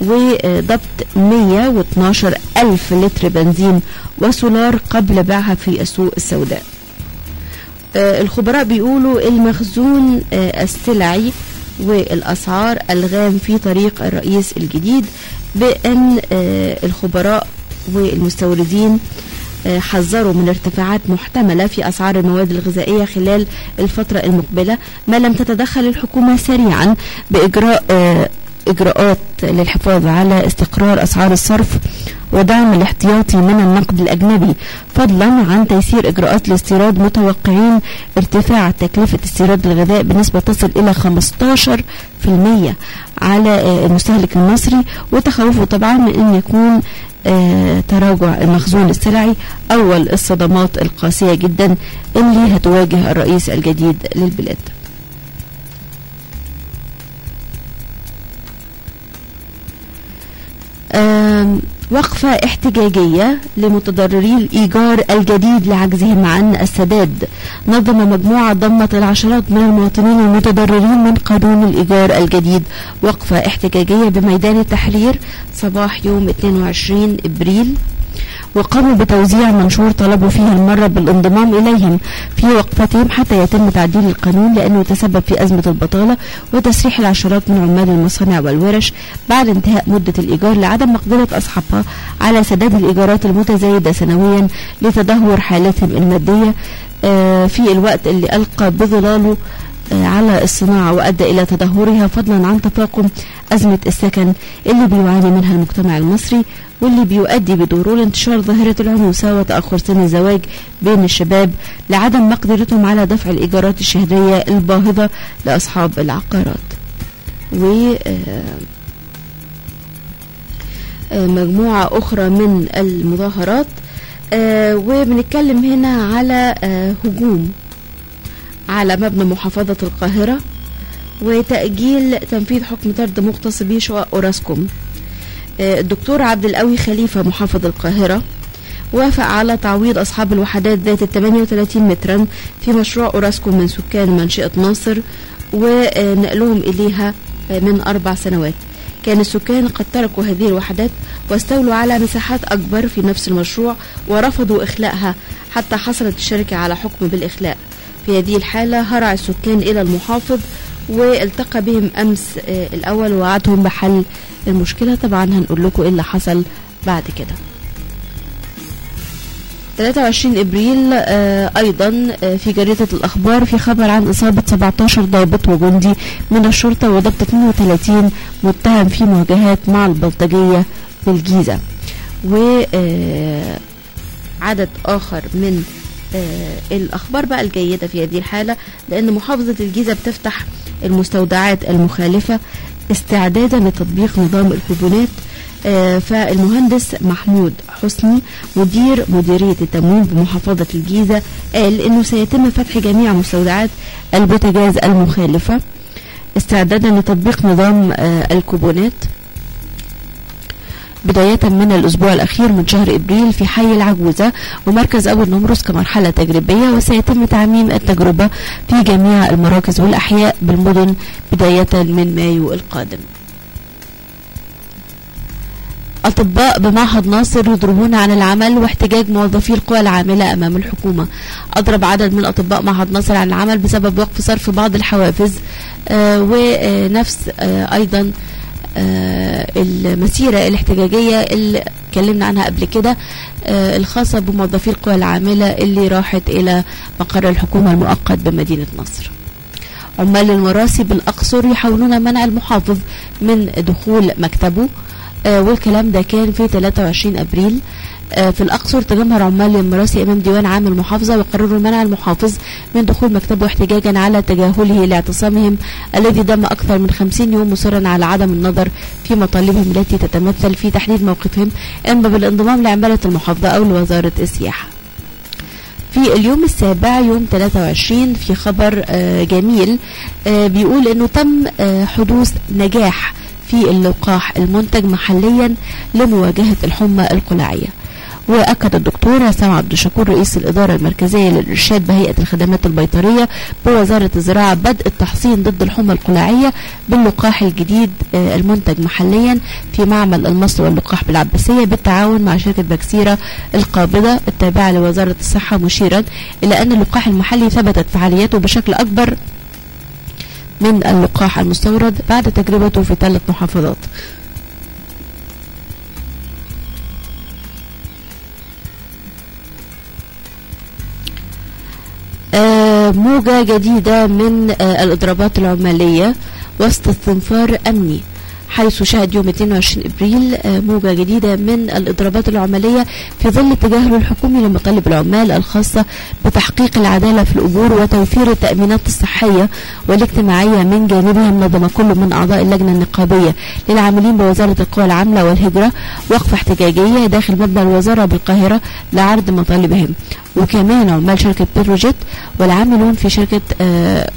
وضبط 112 ألف لتر بنزين وسولار قبل بيعها في السوق السوداء. آه، الخبراء بيقولوا المخزون آه، السلعي والأسعار ألغام في طريق الرئيس الجديد بأن آه، الخبراء والمستوردين آه، حذروا من ارتفاعات محتملة في أسعار المواد الغذائية خلال الفترة المقبلة ما لم تتدخل الحكومة سريعا بإجراء آه، إجراءات للحفاظ على استقرار أسعار الصرف ودعم الاحتياطي من النقد الأجنبي فضلا عن تيسير إجراءات الاستيراد متوقعين ارتفاع تكلفة استيراد الغذاء بنسبة تصل إلى 15% على آه، المستهلك المصري وتخوفه طبعا من أن يكون آه، تراجع المخزون السلعي. أول الصدمات القاسية جدا اللي هتواجه الرئيس الجديد للبلاد. وقفة احتجاجية لمتضرري الإيجار الجديد لعجزهم عن السداد. نظم مجموعة ضمت العشرات من المواطنين المتضررين من قانون الإيجار الجديد. وقفة احتجاجية بميدان التحرير صباح يوم 22 إبريل. وقاموا بتوزيع منشور طلبوا فيه المرة بالانضمام إليهم في وقفتهم حتى يتم تعديل القانون لأنه تسبب في أزمة البطالة وتسريح العشرات من عمال المصانع والورش بعد انتهاء مدة الإيجار لعدم مقدرة أصحابها على سداد الإيجارات المتزايدة سنويا لتدهور حالتهم المادية آه، في الوقت اللي ألقى بظلاله على الصناعة وأدى إلى تدهورها. فضلا عن تفاقم أزمة السكن اللي بيعاني منها المجتمع المصري واللي بيؤدي بدوره لانتشار ظاهرة العنوسة وتأخر سن الزواج بين الشباب لعدم مقدرتهم على دفع الإيجارات الشهرية الباهظة لأصحاب العقارات. و آه، آه، مجموعة أخرى من المظاهرات آه، وبنتكلم هنا على هجوم. على مبنى محافظة القاهرة وتأجيل تنفيذ حكم طرد مغتصبي شقق أوراسكوم. آه، الدكتور عبد القوي خليفة محافظ القاهرة وافق على تعويض أصحاب الوحدات ذات ال 38 مترا في مشروع أوراسكوم من سكان منشأة ناصر ونقلهم إليها آه، من أربع سنوات. كان السكان قد تركوا هذه الوحدات واستولوا على مساحات أكبر في نفس المشروع ورفضوا إخلاءها حتى حصلت الشركة على حكم بالإخلاء. في هذه الحالة هرع السكان إلى المحافظ والتقى بهم أمس آه، الأول ووعدهم بحل المشكلة. طبعا هنقول لكم إيه اللي حصل بعد كده. 23 إبريل آه أيضا آه في جريدة الأخبار في خبر عن إصابة 17 ضابط وجندي من الشرطة وضبط 32 متهم في مواجهات مع البلطجية بالجيزه و آه عدد آخر من آه الأخبار بقى الجيدة في هذه الحالة لأن محافظة الجيزة بتفتح المستودعات المخالفة استعدادا لتطبيق نظام الكوبونات. آه، فالمهندس محمود حسني مدير مديرية التموين بمحافظة الجيزة قال إنه سيتم فتح جميع مستودعات البوتاجاز المخالفة استعدادا لتطبيق نظام آه، الكوبونات. بداية من الأسبوع الأخير من شهر إبريل في حي العجوزة ومركز أبو النمرس كمرحلة تجريبية وسيتم تعميم التجربة في جميع المراكز والأحياء بالمدن بداية من مايو القادم. أطباء بمعهد ناصر يضربون عن العمل واحتجاج موظفي القوى العاملة أمام الحكومة. أضرب عدد من أطباء معهد ناصر عن العمل بسبب وقف صرف بعض الحوافز آه ونفس آه أيضا المسيرة الاحتجاجية اللي اتكلمنا عنها قبل كده آه الخاصة بموظفي القوى العاملة اللي راحت إلى مقر الحكومة المؤقت بمدينة نصر. عمال المراسي بالأقصر يحاولون منع المحافظ من دخول مكتبه آه والكلام ده كان في 23 أبريل آه في الأقصر تجمهر عمال المراسي إمام ديوان عام المحافظة وقرروا منع المحافظ من دخول مكتبه احتجاجا على تجاهله لاعتصامهم الذي دام أكثر من 50 يوم مصرا على عدم النظر في مطالبهم التي تتمثل في تحديد موقفهم إما بالانضمام لعمالة المحافظة أو لوزارة السياحة. في اليوم السابع يوم 23 في خبر آه جميل آه بيقول إنه تم آه حدوث نجاح في اللقاح المنتج محليا لمواجهة الحمى القلاعية وأكد الدكتور عصام عبد الشكور رئيس الإدارة المركزية للإرشاد بهيئة الخدمات البيطرية بوزارة الزراعة بدء التحصين ضد الحمى القلاعية باللقاح الجديد آه، المنتج محليا في معمل المصل واللقاح بالعباسية بالتعاون مع شركة باكسيرا القابضة التابعة لوزارة الصحة مشيرا إلى أن اللقاح المحلي ثبتت فعاليته بشكل أكبر من اللقاح المستورد بعد تجربته في ثلاث محافظات آه، موجة جديدة من آه، الإضرابات العمالية وسط استنفار أمني حيث شهد يوم 22 إبريل آه، موجة جديدة من الإضرابات العماليه في ظل التجاهل الحكومي لمطالب العمال الخاصة بتحقيق العدالة في الأجور وتوفير التأمينات الصحية والاجتماعية من جانبهم نظم كل من أعضاء اللجنة النقابية للعاملين بوزارة القوى العاملة والهجرة وقفة احتجاجية داخل مبنى الوزارة بالقاهرة لعرض مطالبهم. وكمان عمال شركة بتروجيت والعاملون في شركة آه،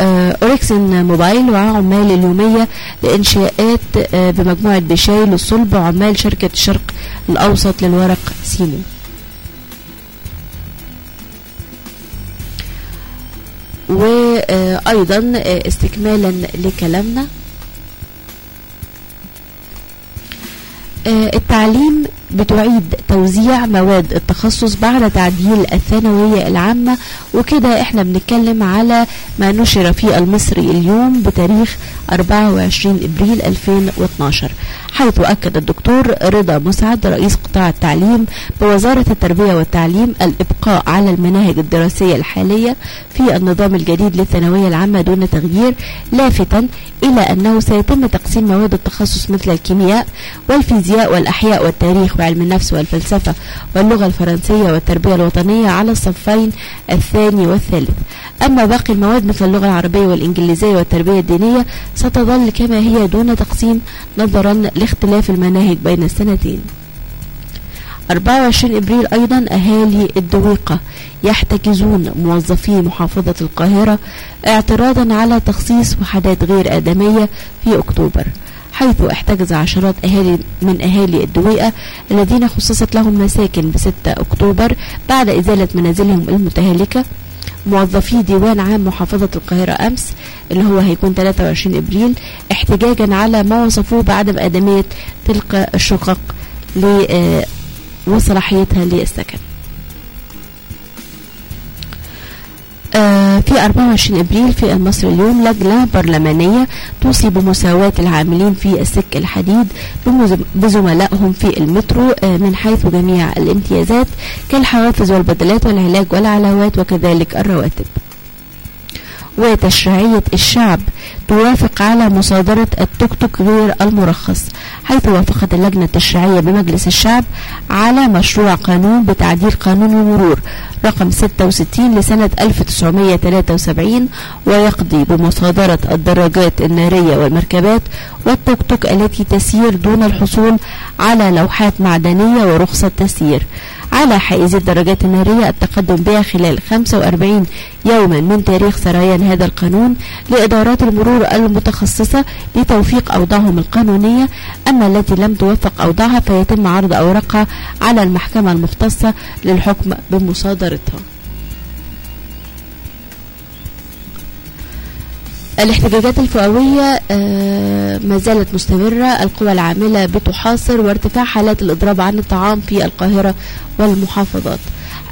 آه، اوركسن موبايل وعمال اليومية لإنشاءات آه، بمجموعة بشاي للصلب وعمال شركة الشرق الأوسط للورق سيمو وأيضا آه، استكمالا لكلامنا. التعليم بتعيد توزيع مواد التخصص بعد تعديل الثانوية العامة. وكده إحنا بنتكلم على ما نشر في المصري اليوم بتاريخ 24 إبريل 2012 حيث أكد الدكتور رضا مسعد رئيس قطاع التعليم بوزارة التربية والتعليم الإبقاء على المناهج الدراسية الحالية في النظام الجديد للثانوية العامة دون تغيير لافتا إلى أنه سيتم تقسيم مواد التخصص مثل الكيمياء والفيزياء والأحياء والتاريخ وعلم النفس والفلسفة واللغة الفرنسية والتربية الوطنية على الصفين الثاني والثالث. أما باقي المواد مثل اللغة العربية والإنجليزية والتربية الدينية ستظل كما هي دون تقسيم نظرا لاختلاف المناهج بين السنتين. 24 إبريل أيضا أهالي الدويقة يحتجزون موظفي محافظة القاهرة اعتراضا على تخصيص وحدات غير آدمية في أكتوبر. حيث احتجز عشرات أهالي من أهالي الدويقه الذين خصصت لهم مساكن ب 6 أكتوبر بعد إزالة منازلهم المتهالكة. موظفي ديوان عام محافظة القاهرة أمس اللي هو هيكون 23 إبريل احتجاجا على ما وصفوه بعدم آدمية تلك الشقق وصلاحيتها للسكن. في 24 إبريل في المصري اليوم لجنة برلمانية توصي بمساواه العاملين في السك الحديد بزملائهم في المترو آه، من حيث جميع الامتيازات كالحوافز والبدلات والعلاج والعلاوات وكذلك الرواتب. وتشريعية الشعب توافق على مصادرة التوك توك غير المرخص حيث وافقت اللجنة التشريعية بمجلس الشعب على مشروع قانون بتعديل قانون المرور رقم 66 لسنة 1973 ويقضي بمصادرة الدراجات النارية والمركبات والتوك توك التي تسير دون الحصول على لوحات معدنية ورخصة تسيير على حائزي الدرجات النارية التقدم بها خلال 45 يوما من تاريخ سريان هذا القانون لإدارات المرور المتخصصة لتوفيق أوضاعهم القانونية. أما التي لم توفق أوضاعها فيتم عرض أوراقها على المحكمة المختصة للحكم بمصادرتها. الاحتجاجات الفئوية آه، ما زالت مستمرة. القوى العاملة بتحاصر وارتفاع حالات الإضراب عن الطعام في القاهرة والمحافظات.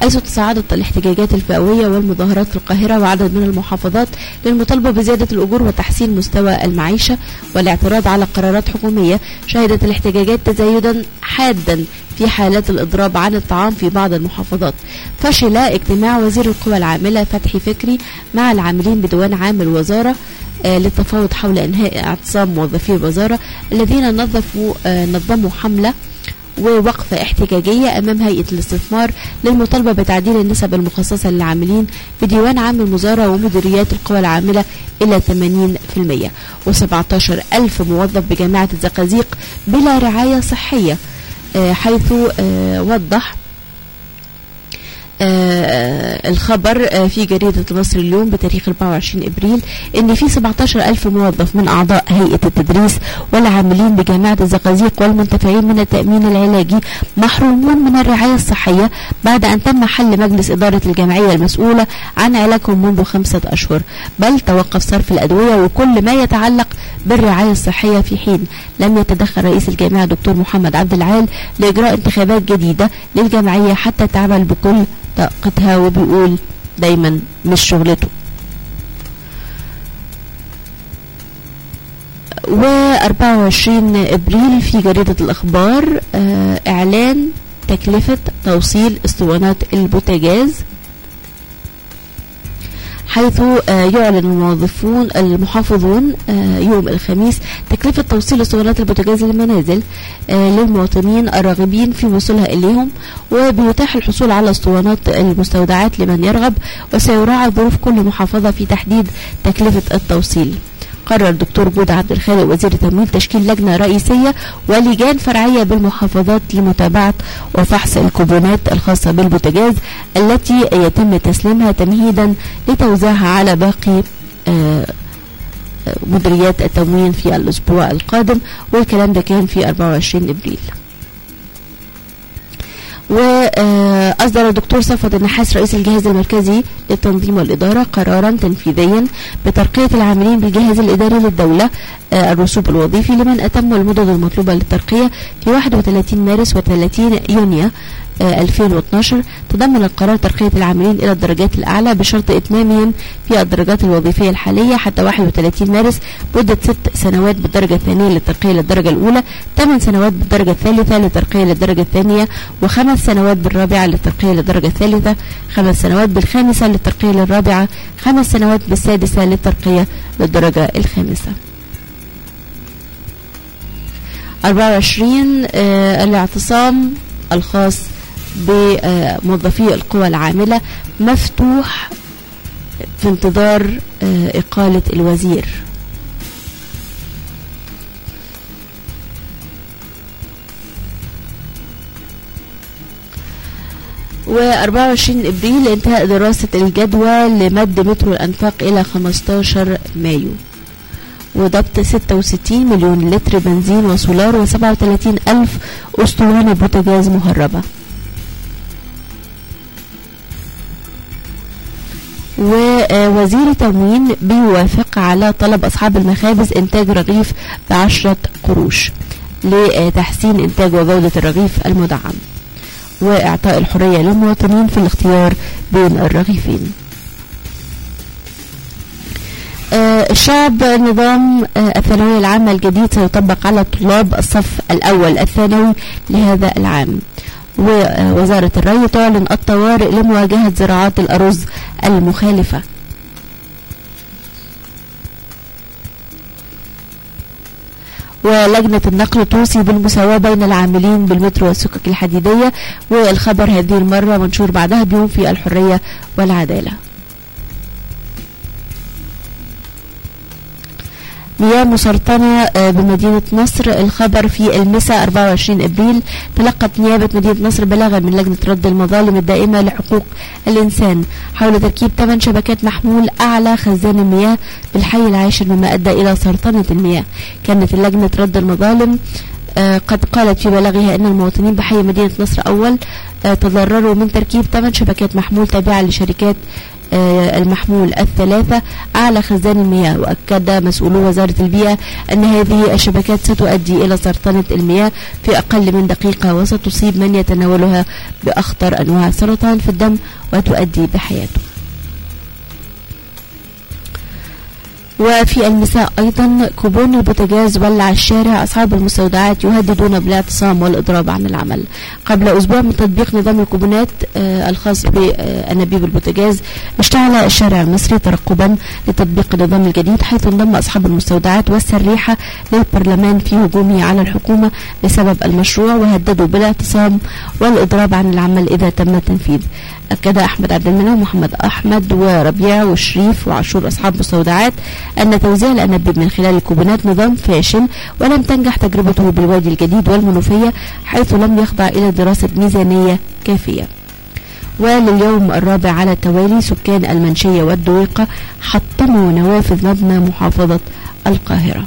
حيث تصاعدت الاحتجاجات الفئوية والمظاهرات في القاهرة وعدد من المحافظات للمطالبة بزيادة الأجور وتحسين مستوى المعيشة والاعتراض على قرارات حكومية شهدت الاحتجاجات تزايدا حادا في حالات الإضراب عن الطعام في بعض المحافظات. فشل اجتماع وزير القوى العاملة فتحي فكري مع العاملين بديوان عام الوزارة آه، للتفاوض حول إنهاء اعتصام موظفي الوزارة الذين نظفوا آه، نظموا حملة ووقفة احتجاجية أمام هيئة الاستثمار للمطالبة بتعديل النسب المخصصة للعاملين بديوان عام الوزارة ومديريات القوى العاملة إلى 80% و17 ألف موظف بجامعة الزقازيق بلا رعاية صحية آه، حيث آه، وضح الخبر آه في جريدة المصري اليوم بتاريخ 24 إبريل إن في 17 ألف موظف من أعضاء هيئة التدريس والعاملين بجامعة الزقازيق والمنتفعين من التأمين العلاجي محرومون من الرعاية الصحية بعد أن تم حل مجلس إدارة الجمعية المسؤولة عن علاجهم منذ خمسة أشهر. بل توقف صرف الأدوية وكل ما يتعلق بالرعاية الصحية في حين لم يتدخل رئيس الجامعة دكتور محمد عبد العال لإجراء انتخابات جديدة للجمعية حتى تعمل بكل طاقتها وبيقول دايما مش شغلته. و 24 إبريل في جريدة الأخبار آه إعلان تكلفة توصيل اسطوانات البوتاجاز حيث يعلن الموظفون المحافظون يوم الخميس تكلفة توصيل اسطوانات البوتاجاز للمنازل للمواطنين الراغبين في وصولها إليهم وبيتاح الحصول على اسطوانات المستودعات لمن يرغب وسيراعى ظروف كل محافظة في تحديد تكلفة التوصيل. قرر الدكتور جود عبد الخالق وزير التمويل تشكيل لجنة رئيسية ولجان فرعية بالمحافظات لمتابعة وفحص الكوبونات الخاصة بالبوتاجاز التي يتم تسليمها تمهيدا لتوزيعها على باقي مديريات التموين في الأسبوع القادم والكلام ده كان في 24 إبريل. وأصدر الدكتور صفوت النحاس رئيس الجهاز المركزي للتنظيم والإدارة قرارا تنفيذيا بترقية العاملين بالجهاز الإداري للدولة الرسوب الوظيفي لمن أتموا المدد المطلوبة للترقية في 31 مارس و30 يونيو. 2012 تضمن القرار ترقية العاملين إلى الدرجات الأعلى بشرط إتمامهم في الدرجات الوظيفية الحالية حتى 31 مارس مدة ست سنوات بالدرجة الثانية للترقية للدرجة الأولى 8 سنوات بالدرجة الثالثة للترقية للدرجة الثانية وخمس سنوات بالرابعة للترقية للدرجة الثالثة خمس سنوات بالخامسة للترقية للرابعة خمس سنوات بالسادسة للترقية للدرجة الخامسة. 24 آه الاعتصام الخاص بموظفي القوى العاملة مفتوح في انتظار إقالة الوزير. و24 إبريل انتهاء دراسة الجدوى لمد مترو الأنفاق إلى 15 مايو. وضبط 66 مليون لتر بنزين وسولار و37 ألف أسطوانة بوتاجاز مهربة. ووزير التموين بيوافق على طلب أصحاب المخابز إنتاج رغيف بعشرة قروش لتحسين إنتاج وجودة الرغيف المدعم وإعطاء الحرية للمواطنين في الاختيار بين الرغيفين. الشعب نظام الثانوية العامة الجديد سيطبق على طلاب الصف الأول الثانوي لهذا العام. ووزارة الري تعلن الطوارئ لمواجهة زراعات الأرز المخالفة. ولجنة النقل توصي بالمساواة بين العاملين بالمترو والسكك الحديدية والخبر هذه المرة منشور بعدها بيوم في الحرية والعدالة. مياه مسرطنة بمدينة نصر. الخبر في المساء 24 إبريل تلقت نيابة مدينة نصر بلاغا من لجنة رد المظالم الدائمة لحقوق الإنسان. حول تركيب ثمان شبكات محمول أعلى خزان المياه بالحي العاشر مما أدى إلى سرطنة المياه. كانت اللجنة رد المظالم قد قالت في بلاغها أن المواطنين بحي مدينة نصر أول تضرروا من تركيب ثمان شبكات محمول تابعة لشركات المحمول الثلاثة أعلى خزان المياه وأكد مسؤولو وزارة البيئة أن هذه الشبكات ستؤدي إلى سرطنة المياه في أقل من دقيقة وستصيب من يتناولها بأخطر أنواع السرطان في الدم وتؤدي بحياته. وفي المساء أيضا كوبون البوتاجاز ولع الشارع أصحاب المستودعات يهددون بالاعتصام والإضراب عن العمل. قبل أسبوع من تطبيق نظام الكوبونات آه الخاص بأنابيب البوتاجاز اشتعل الشارع المصري ترقبا لتطبيق النظام الجديد حيث انضم أصحاب المستودعات والسريحة للبرلمان في هجومه على الحكومة بسبب المشروع وهددوا بالاعتصام والإضراب عن العمل إذا تم التنفيذ. أكد أحمد عبد المنعم ومحمد أحمد وربيع وشريف وعاشور أصحاب مستودعات أن توزيع الأنابيب من خلال الكوبونات نظام فاشل ولم تنجح تجربته بالوادي الجديد والمنوفية حيث لم يخضع إلى دراسة ميزانية كافية. ولليوم الرابع على التوالي سكان المنشية والدويقة حطموا نوافذ مبنى محافظة القاهرة.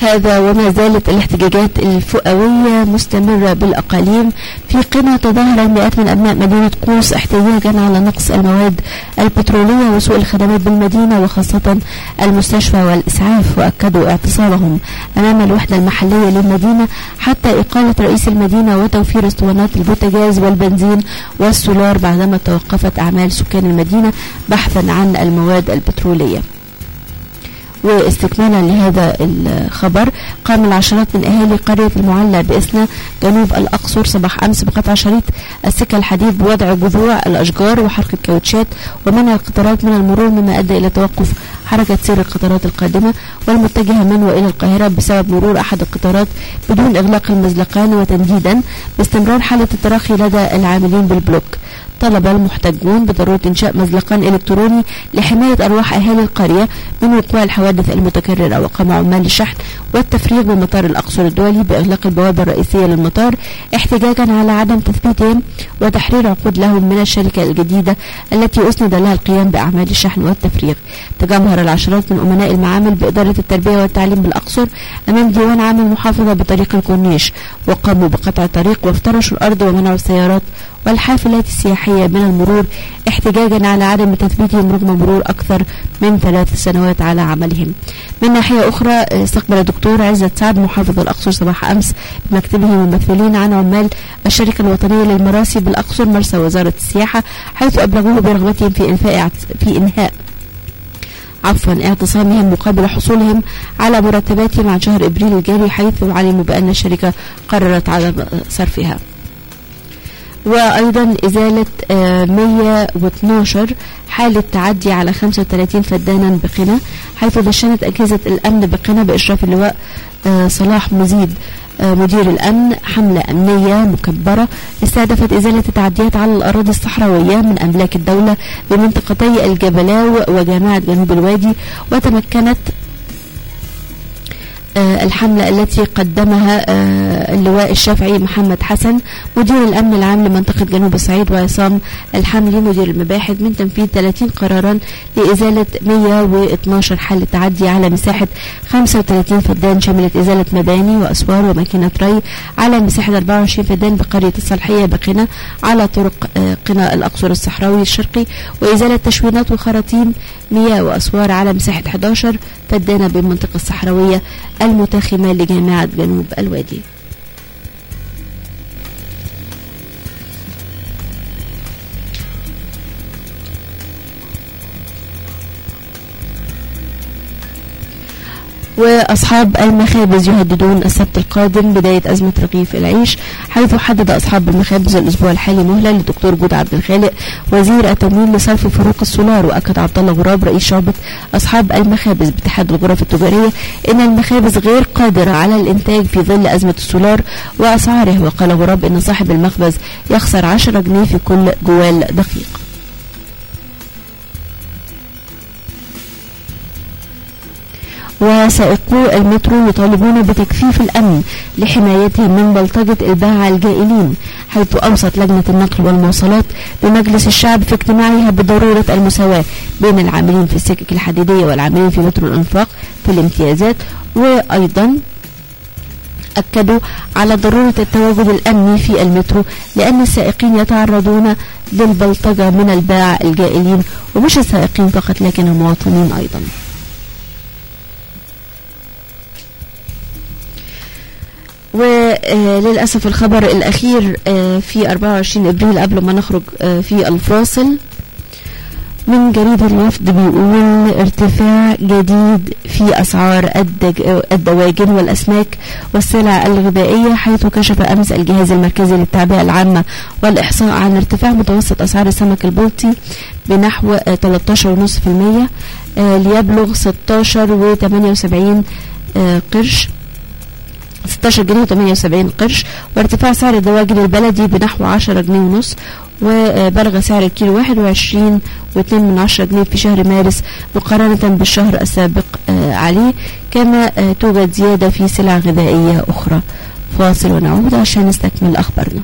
هذا وما زالت الاحتجاجات الفئوية مستمرة بالأقاليم في قنا تظاهر المئات من أبناء مدينة قوس احتجاجا على نقص المواد البترولية وسوء الخدمات بالمدينة وخاصة المستشفى والإسعاف وأكدوا اعتصامهم أمام الوحدة المحلية للمدينة حتى إقالة رئيس المدينة وتوفير اسطوانات البوتاجاز والبنزين والسولار بعدما توقفت أعمال سكان المدينة بحثا عن المواد البترولية. واستكمالا لهذا الخبر قام العشرات من أهالي قرية المعلى باسنا جنوب الأقصر صباح أمس بقطع شريط السكة الحديد بوضع جذوع الأشجار وحرق الكاوتشات ومنع القطارات من المرور مما أدى إلى توقف حركة سير القطارات القادمة والمتجهة من وإلى القاهرة بسبب مرور أحد القطارات بدون إغلاق المزلقان وتنديدا باستمرار حالة التراخي لدى العاملين بالبلوك. طلب المحتجون بضرورة إنشاء مزلقان إلكتروني لحماية أرواح أهالي القرية من وقوع الحوادث المتكررة وقام عمال الشحن والتفريغ بمطار الأقصر الدولي بإغلاق البوابة الرئيسية للمطار احتجاجا على عدم تثبيتهم وتحرير عقود لهم من الشركة الجديدة التي أسند لها القيام بأعمال الشحن والتفريغ. تجمهر العشرات من أمناء المعامل بإدارة التربية والتعليم بالأقصر أمام ديوان عام المحافظة بطريق الكورنيش وقاموا بقطع الطريق وافترشوا الأرض ومنعوا السيارات والحافلات السياحية من المرور احتجاجا على عدم تثبيتهم رغم مرور أكثر من ثلاث سنوات على عملهم من ناحية أخرى استقبل الدكتور عزت سعد محافظ الأقصر صباح أمس بمكتبه ممثلين عن عمال الشركة الوطنية للمراسي بالأقصر مرسى وزارة السياحة حيث أبلغوه برغبتهم في إنفاء في إنهاء عفوا اعتصامهم مقابل حصولهم على مرتباتهم عن شهر إبريل الجاري حيث علموا بأن الشركة قررت عدم صرفها. وأيضا إزالة 112 حالة تعدي على 35 فدانا بقنا حيث دشنت أجهزة الأمن بقنا بإشراف اللواء صلاح مزيد مدير الأمن حملة أمنية مكبرة. استهدفت إزالة التعديات على الأراضي الصحراوية من أملاك الدولة بمنطقتي الجبلاو وجامعة جنوب الوادي وتمكنت الحملة التي قدمها اللواء الشافعي محمد حسن مدير الأمن العام لمنطقة جنوب الصعيد وعصام الحملي مدير المباحث من تنفيذ 30 قرارا لإزالة 112 حالة تعدي على مساحة 35 فدان شملت إزالة مباني وأسوار وماكينة ري على مساحة 24 فدان بقرية الصالحية بقنا على طرق قنا الأقصر الصحراوي الشرقي وإزالة تشوينات وخراطيم مياه وأسوار على مساحة 11 فدانة بالمنطقة الصحراوية المتاخمة لجامعة جنوب الوادي. وأصحاب المخابز يهددون السبت القادم بداية أزمة رغيف العيش حيث حدد أصحاب المخابز الأسبوع الحالي مهلة للدكتور جود عبد الخالق وزير التموين لصرف فروق السولار وأكد عبد الله غراب رئيس شعبة أصحاب المخابز باتحاد الغرف التجارية إن المخابز غير قادرة على الإنتاج في ظل أزمة السولار وأسعاره وقال غراب إن صاحب المخبز يخسر 10 جنيه في كل جوال دقيق. وسائقو المترو يطالبون بتكثيف الأمن لحمايتهم من بلطجة الباعة الجائلين حيث أوصت لجنة النقل والمواصلات بمجلس الشعب في اجتماعها بضرورة المساواة بين العاملين في السكك الحديدية والعاملين في مترو الأنفاق في الامتيازات وأيضا أكدوا على ضرورة التواجد الأمني في المترو لأن السائقين يتعرضون للبلطجة من الباعة الجائلين ومش السائقين فقط لكن المواطنين أيضا. وللأسف الخبر الأخير في 24 إبريل قبل ما نخرج في الفاصل. من جريدة الوفد بيقول ارتفاع جديد في أسعار الدواجن والأسماك والسلع الغذائية حيث كشف أمس الجهاز المركزي للتعبئة العامة والإحصاء عن ارتفاع متوسط أسعار السمك البلطي بنحو 13.5% ليبلغ 16 و 78 قرش. 16 جنيه و78 قرش وارتفاع سعر الدواجن البلدي بنحو 10 جنيه ونص وبلغ سعر الكيلو 21 و2 من عشرة جنيه في شهر مارس مقارنة بالشهر السابق عليه كما توجد زيادة في سلع غذائية أخرى. فاصل ونعود عشان نستكمل أخبارنا.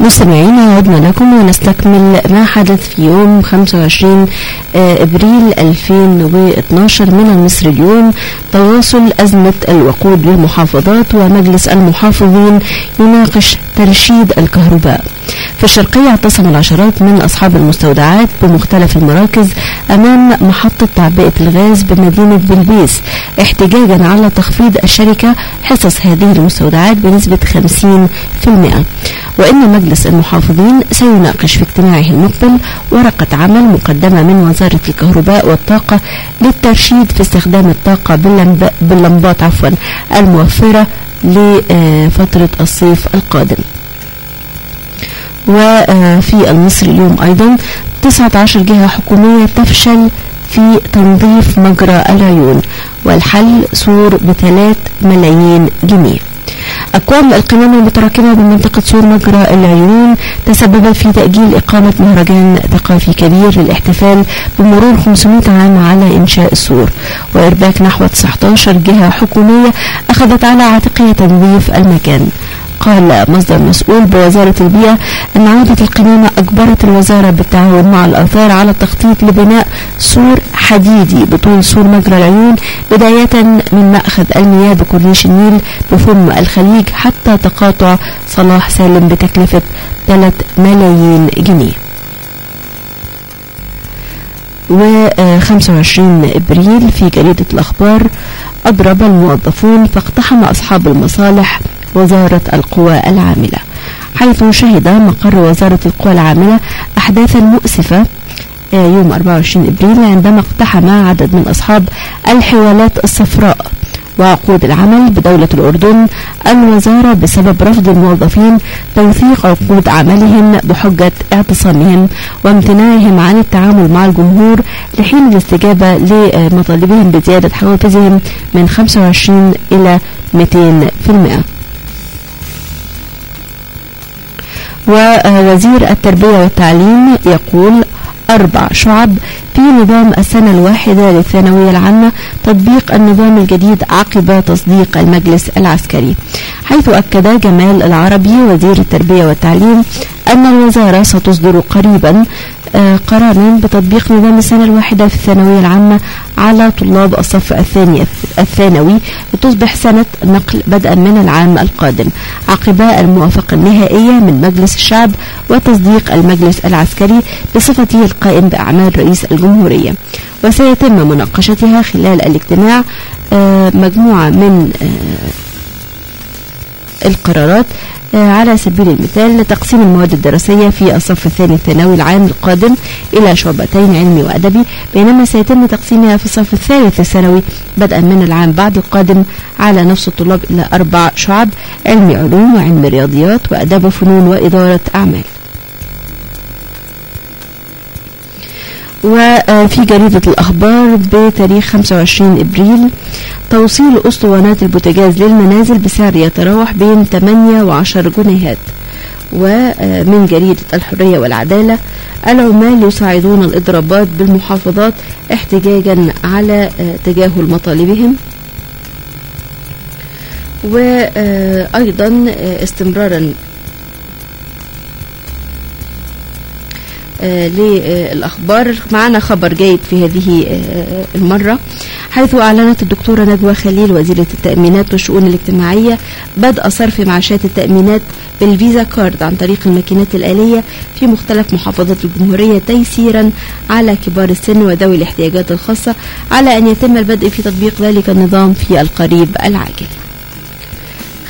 مستمعينا عدنا لكم ونستكمل ما حدث في يوم 25 إبريل 2012 من المصري اليوم تواصل أزمة الوقود بالمحافظات ومجلس المحافظين يناقش ترشيد الكهرباء. في الشرقية اعتصم العشرات من أصحاب المستودعات بمختلف المراكز أمام محطة تعبئة الغاز بمدينة بلبيس احتجاجا على تخفيض الشركة حصص هذه المستودعات بنسبة 50% وإن مجلس المحافظين سيناقش في اجتماعه المقبل ورقة عمل مقدمة من وزارة الكهرباء والطاقة للترشيد في استخدام الطاقة باللمبات عفوا الموفرة لفترة الصيف القادم. وفي المصري اليوم أيضا 19 جهة حكومية تفشل في تنظيف مجرى العيون والحل سور بثلاث ملايين جنيه. أكوام القمامة المتراكمة بمنطقة سور مجرى العيون تسببت في تأجيل إقامة مهرجان ثقافي كبير للاحتفال بمرور 500 عام على إنشاء السور. وإرباك نحو 19 جهة حكومية أخذت على عاتقها تنظيف المكان. قال مصدر مسؤول بوزارة البيئة أن عودة القمامة أجبرت الوزارة بالتعاون مع الآثار على التخطيط لبناء سور حديدي بطول سور مجرى العيون بداية من مأخذ المياه بكورنيش النيل بفم الخليج حتى تقاطع صلاح سالم بتكلفة 3 ملايين جنيه. و 25 إبريل في جريدة الأخبار أضرب الموظفون فاقتحم أصحاب المصالح وزارة القوى العاملة حيث شهد مقر وزارة القوى العاملة أحداثا مؤسفة يوم 24 إبريل عندما اقتحم عدد من أصحاب الحوالات الصفراء وعقود العمل بدولة الأردن الوزارة بسبب رفض الموظفين توثيق عقود عملهم بحجة اعتصامهم وامتناعهم عن التعامل مع الجمهور لحين الاستجابة لمطالبهم بزيادة حوافزهم من 25 إلى 200%. ووزير التربية والتعليم يقول أربع شعب في نظام السنة الواحدة للثانوية العامة تطبيق النظام الجديد عقب تصديق المجلس العسكري حيث أكد جمال العربي وزير التربية والتعليم أن الوزارة ستصدر قريبا قرارا بتطبيق نظام السنة الواحدة في الثانوية العامة على طلاب الصف الثاني الثانوي لتصبح سنة نقل بدءا من العام القادم. عقب الموافقة النهائية من مجلس الشعب وتصديق المجلس العسكري بصفته القائم بأعمال رئيس الجمهورية. وسيتم مناقشتها خلال الاجتماع مجموعة من القرارات على سبيل المثال لتقسيم المواد الدراسية في الصف الثاني الثانوي العام القادم إلى شعبتين علمي وأدبي بينما سيتم تقسيمها في الصف الثالث الثانوي بدءا من العام بعد القادم على نفس الطلاب إلى أربع شعب علمي علوم وعلم رياضيات وأداب وفنون وإدارة أعمال. وفي جريدة الأخبار بتاريخ 25 إبريل توصيل أسطوانات البوتاجاز للمنازل بسعر يتراوح بين 8 و 10 جنيهات. ومن جريدة الحرية والعدالة العمال يساعدون الإضرابات بالمحافظات احتجاجا على تجاهل مطالبهم. وأيضا استمرارا للأخبار. معنا خبر جيد في هذه المرة. حيث أعلنت الدكتورة نجوى خليل وزيرة التأمينات والشؤون الاجتماعية بدء صرف معاشات التأمينات بالفيزا كارد عن طريق الماكينات الآلية في مختلف محافظات الجمهورية تيسيرا على كبار السن وذوي الاحتياجات الخاصة على أن يتم البدء في تطبيق ذلك النظام في القريب العاجل.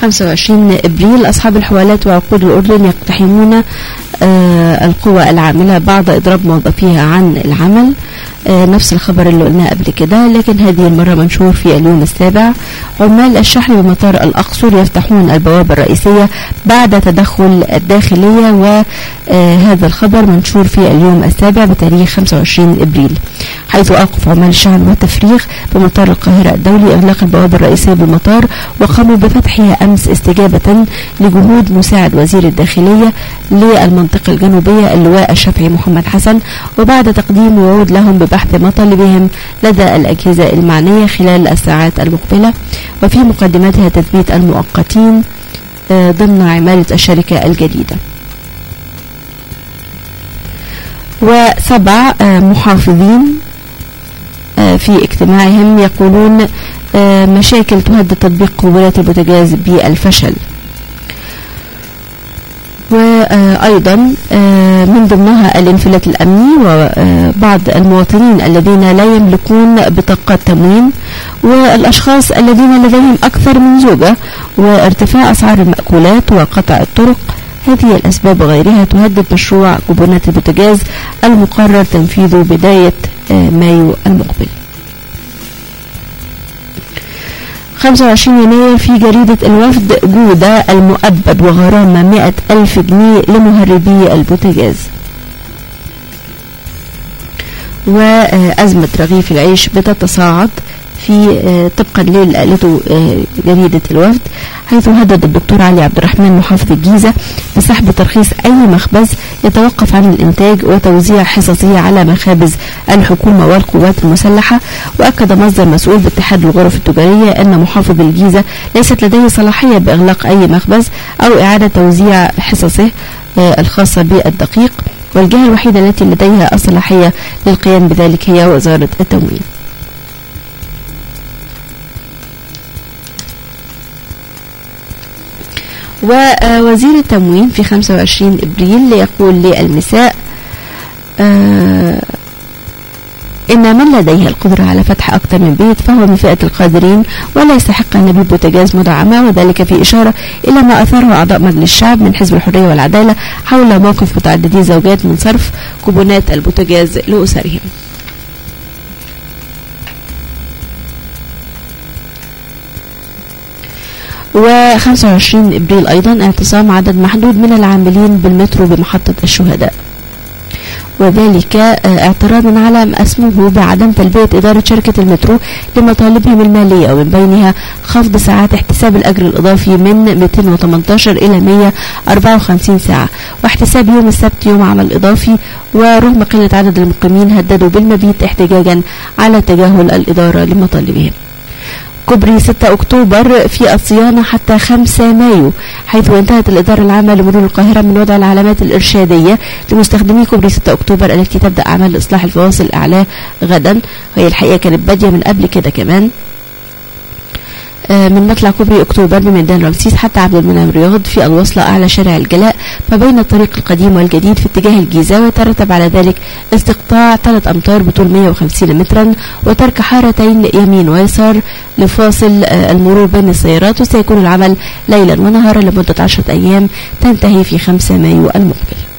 25 إبريل. أصحاب الحوالات وعقود الأردن يقتحمون آه، القوى العاملة بعد إضراب موظفيها عن العمل. آه، نفس الخبر اللي قلناه قبل كده. لكن هذه المرة منشور في اليوم السابع. عمال الشحن بمطار الأقصر يفتحون البوابة الرئيسية بعد تدخل الداخلية وهذا الخبر منشور في اليوم السابع بتاريخ 25 إبريل. حيث أوقف عمال الشحن والتفريغ بمطار القاهرة الدولي إغلاق البوابة الرئيسية بالمطار وقاموا بفتحها أمس استجابة لجهود مساعد وزير الداخلية للمنطقة الجنوبية اللواء الشافعي محمد حسن وبعد تقديم وعود لهم ببحث مطالبهم لدى الأجهزة المعنية خلال الساعات المقبلة. وفي مقدمتها تثبيت المؤقتين آه، ضمن عمالة الشركة الجديدة. وسبع آه، محافظين آه، في اجتماعهم يقولون مشاكل تهدد تطبيق قبولات البوتاجاز بالفشل. وأيضا آه، من ضمنها الانفلات الأمني وبعض المواطنين الذين لا يملكون بطاقات تموين والأشخاص الذين لديهم أكثر من زوجة وارتفاع أسعار المأكولات وقطع الطرق. هذه الأسباب وغيرها تهدد مشروع كوبونات البوتاجاز المقرر تنفيذه بداية آه، مايو المقبل. 25 يناير في جريدة الوفد جودة المؤبد وغرامة 100 ألف جنيه لمهربي البوتاجاز. وأزمة رغيف العيش بتتصاعد في آه، طبقا للي قالته جريدة الوفد حيث هدد الدكتور علي عبد الرحمن محافظ الجيزة بسحب ترخيص أي مخبز يتوقف عن الإنتاج وتوزيع حصصه على مخابز الحكومة والقوات المسلحة. وأكد مصدر مسؤول باتحاد الغرف التجارية أن محافظ الجيزة ليست لديه صلاحية بإغلاق أي مخبز أو إعادة توزيع حصصه آه، الخاصة بالدقيق والجهة الوحيدة التي لديها الصلاحية للقيام بذلك هي وزارة التموين. ووزير التموين في 25 إبريل يقول للمساء آه إن من لديه القدرة على فتح أكثر من بيت فهو من فئة القادرين ولا يستحق أن يبيع بوتاجاز مدعمة وذلك في إشارة إلى ما أثاره أعضاء مجلس الشعب من حزب الحرية والعدالة حول موقف متعددي الزوجات من صرف كوبونات البوتاجاز لأسرهم. و25 إبريل أيضا اعتصام عدد محدود من العاملين بالمترو بمحطة الشهداء. وذلك آه، اعتراضا على ما اسموه بعدم تلبية إدارة شركة المترو لمطالبهم المالية ومن بينها خفض ساعات احتساب الأجر الإضافي من 218 إلى 154 ساعة واحتساب يوم السبت يوم عمل إضافي ورغم قلة عدد المقيمين هددوا بالمبيت احتجاجا على تجاهل الإدارة لمطالبهم. كوبري 6 أكتوبر في الصيانة حتى 5 مايو حيث انتهت الإدارة العامة لمرور القاهرة من وضع العلامات الإرشادية لمستخدمي كوبري 6 أكتوبر التي تبدأ أعمال إصلاح الفواصل الأعلى غدا. وهي الحقيقة كانت بادية من قبل كده كمان. من مطلع كوبري أكتوبر بميدان رمسيس حتى عبد المنعم رياض في الوصلة أعلى شارع الجلاء ما بين الطريق القديم والجديد في اتجاه الجيزة ويترتب على ذلك استقطاع 3 أمتار بطول 150 مترا وترك حارتين يمين ويسار لفاصل آه، المرور بين السيارات وسيكون العمل ليلا ونهارا لمدة 10 أيام تنتهي في 5 مايو المقبل.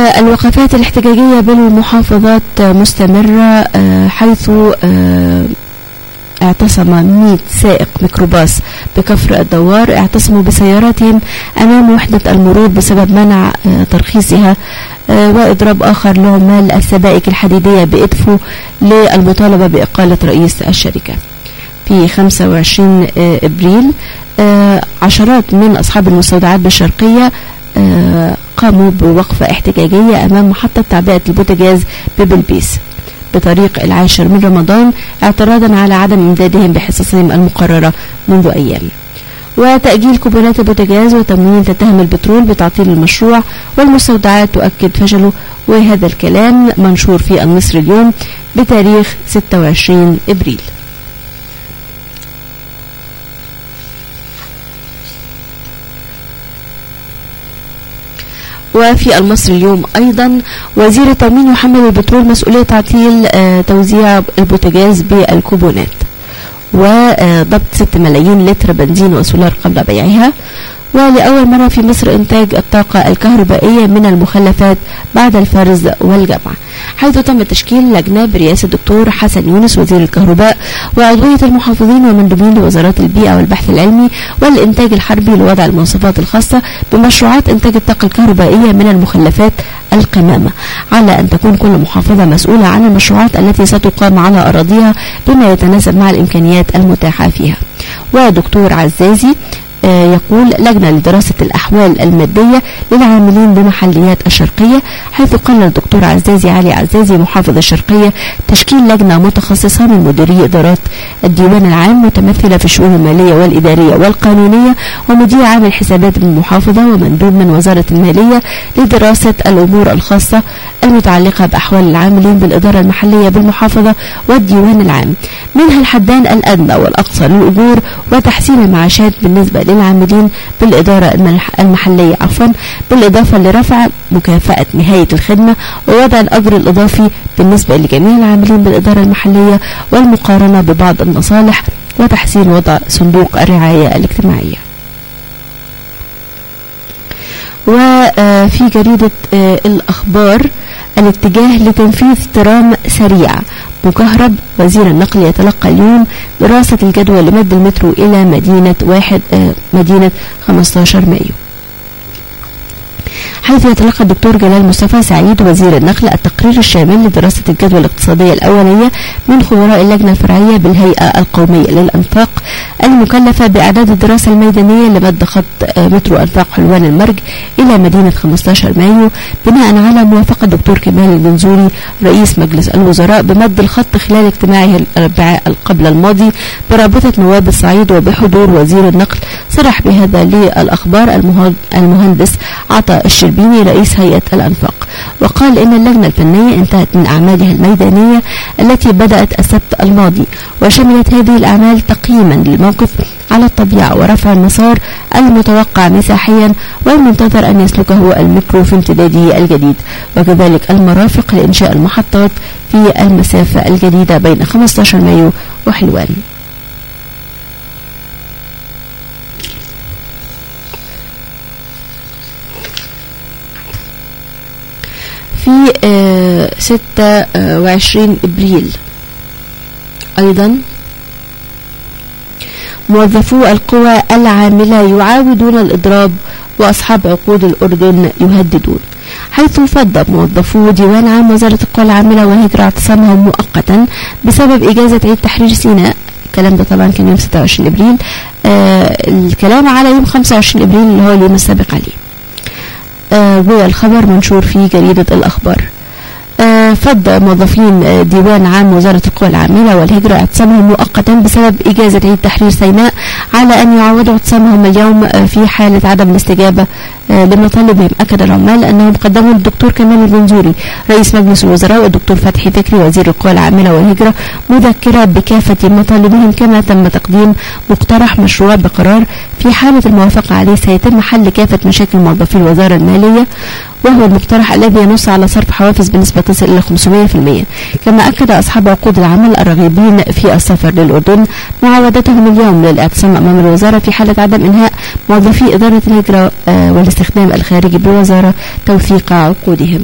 الوقفات الاحتجاجية بالمحافظات مستمرة آه، حيث آه، اعتصم 100 سائق ميكروباص بكفر الدوار. اعتصموا بسياراتهم أمام وحدة المرور بسبب منع آه، ترخيصها وإضراب آخر لعمال السبائك الحديدية بإدفو للمطالبة بإقالة رئيس الشركة. في 25 إبريل عشرات من أصحاب المستودعات بالشرقية قاموا بوقفة احتجاجية أمام محطة تعبئة البوتاجاز ببلبيس بطريق العاشر من رمضان اعتراضا على عدم إمدادهم بحصصهم المقررة منذ أيام. وتأجيل كوبونات البوتاجاز والتموين تتهم البترول بتعطيل المشروع والمستودعات تؤكد فشله وهذا الكلام منشور في النصر اليوم بتاريخ 26 إبريل. وفي المصري اليوم أيضا وزير التأمين يحمل البترول مسؤولية تعطيل آه، توزيع البوتاجاز بالكوبونات وضبط 6 ملايين لتر بنزين وسولار قبل بيعها. ولأول مرة في مصر إنتاج الطاقة الكهربائية من المخلفات بعد الفرز والجمع حيث تم تشكيل لجنة برئاسة الدكتور حسن يونس وزير الكهرباء وعضوية المحافظين ومندوبين لوزارات البيئة والبحث العلمي والإنتاج الحربي لوضع المواصفات الخاصة بمشروعات إنتاج الطاقة الكهربائية من المخلفات القمامة على أن تكون كل محافظة مسؤولة عن المشروعات التي ستقام على أراضيها بما يتناسب مع الإمكانيات المتاحة فيها. ودكتور عزازي يقول لجنة لدراسة الأحوال المادية للعاملين بمحليات الشرقية حيث قال الدكتور عزازي علي عزازي محافظ الشرقية تشكيل لجنة متخصصة من مديري إدارات الديوان العام متمثلة في الشؤون المالية والإدارية والقانونية ومدير عام الحسابات بالمحافظة ومندوب من وزارة المالية لدراسة الأمور الخاصة المتعلقة بأحوال العاملين بالإدارة المحلية بالمحافظة والديوان العام. منها الحدان الأدنى والأقصى للأجور وتحسين المعاشات بالنسبة للعاملين بالإدارة المحلية عفوا بالإضافة لرفع مكافأة نهاية الخدمة ووضع الأجر الإضافي بالنسبة لجميع العاملين بالإدارة المحلية والمقارنة ببعض المصالح وتحسين وضع صندوق الرعاية الاجتماعية. وفي جريدة آه، الأخبار الاتجاه لتنفيذ ترام سريع. مكهرب وزير النقل يتلقى اليوم دراسة الجدوى لمد المترو إلى مدينة واحد آه، مدينة 15 مايو. حيث يتلقى الدكتور جلال مصطفى سعيد وزير النقل التقرير الشامل لدراسة الجدوى الاقتصادية الأولية من خبراء اللجنة الفرعية بالهيئة القومية للأنفاق المكلفة بإعداد الدراسة الميدانية لمد خط آه، مترو أنفاق حلوان المرج إلى مدينة 15 مايو بناء على موافقة الدكتور كمال المنزوري رئيس مجلس الوزراء بمد الخط خلال اجتماعه الأربعاء قبل الماضي برابطة نواب الصعيد وبحضور وزير النقل صرح بهذا للأخبار المهندس عطاء الشربيني رئيس هيئة الأنفاق وقال إن اللجنة الفنية انتهت من أعمالها الميدانية التي بدأت السبت الماضي وشملت هذه الأعمال تقييما للموقف على الطبيعة ورفع المسار المتوقع مساحيا والمنتظر أن يسلكه المترو في امتداده الجديد وكذلك المرافق لإنشاء المحطات في المسافة الجديدة بين 15 مايو وحلوان. في 26 إبريل. أيضا موظفو القوى العاملة يعاودون الإضراب وأصحاب عقود الأردن يهددون. حيث فض موظفو ديوان عام وزارة القوى العاملة وهجرة اعتصامهم مؤقتا بسبب إجازة عيد تحرير سيناء. الكلام ده طبعا كان يوم 26 إبريل. آه الكلام على يوم 25 إبريل اللي هو اليوم السابق عليه. آه والخبر منشور في جريدة الأخبار. آه فض موظفين آه ديوان عام وزارة القوى العاملة والهجرة اعتصامهم مؤقتا بسبب إجازة عيد تحرير سيناء على أن يعودوا اعتصامهم اليوم آه في حالة عدم الاستجابة لمطالبهم. أكد العمال أنهم قدموا للدكتور كمال البنزوري رئيس مجلس الوزراء والدكتور فتحي فكري وزير القوى العاملة والهجرة مذكرة بكافة مطالبهم كما تم تقديم مقترح مشروع بقرار في حالة الموافقة عليه. سيتم حل كافة مشاكل موظفي الوزارة المالية وهو المقترح الذي ينص على صرف حوافز بنسبة تصل إلى 500% كما أكد أصحاب عقود العمل الراغبين في السفر للأردن معاودتهم اليوم للاعتصام أمام الوزارة في حالة عدم إنهاء موظفي إدارة الهجرة آه والاستخدام الخارجي بالوزارة توثيق عقودهم.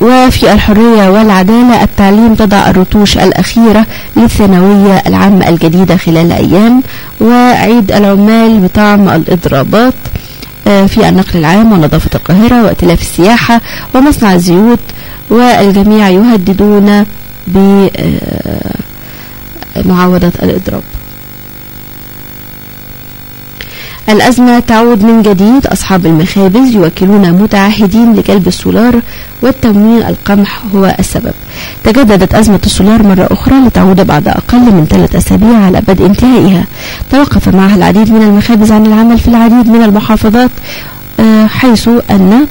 وفي الحرية والعدالة التعليم تضع الرتوش الأخيرة للثانوية العامة الجديدة خلال أيام وعيد العمال بطعم الإضرابات. في النقل العام ونظافة القاهرة وائتلاف السياحة ومصنع الزيوت والجميع يهددون بمعاودة الإضراب. الأزمة تعود من جديد. أصحاب المخابز يوكلون متعهدين لجلب السولار والتموين القمح هو السبب. تجددت أزمة السولار مرة أخرى لتعود بعد أقل من ثلاث أسابيع على بدء انتهائها. توقف معها العديد من المخابز عن العمل في العديد من المحافظات حيث أن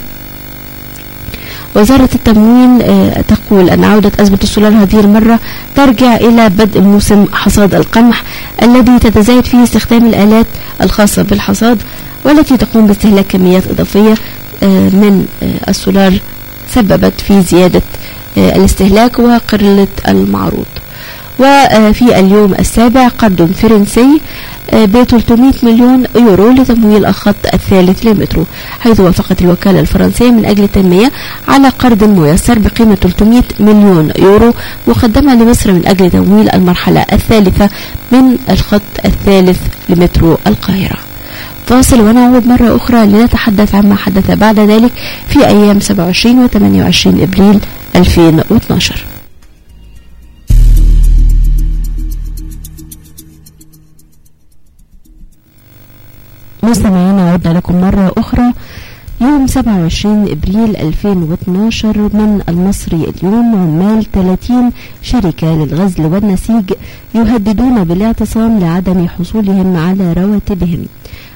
وزارة التموين تقول أن عودة أزمة السولار هذه المرة ترجع إلى بدء موسم حصاد القمح الذي تتزايد فيه استخدام الآلات الخاصة بالحصاد والتي تقوم باستهلاك كميات إضافية من السولار سببت في زيادة الاستهلاك وقلة المعروض. وفي اليوم السابع قرض فرنسي ب 300 مليون يورو لتمويل الخط الثالث للمترو حيث وافقت الوكالة الفرنسية من أجل التنمية على قرض ميسر بقيمة 300 مليون يورو مقدمة لمصر من أجل تمويل المرحلة الثالثة من الخط الثالث لمترو القاهرة. فاصل ونعود مرة أخرى لنتحدث عما حدث بعد ذلك في أيام 27 و 28 إبريل 2012 مستمعينا عدنا لكم مرة أخرى يوم 27 إبريل 2012 من المصري اليوم عمال 30 شركة للغزل والنسيج يهددون بالاعتصام لعدم حصولهم على رواتبهم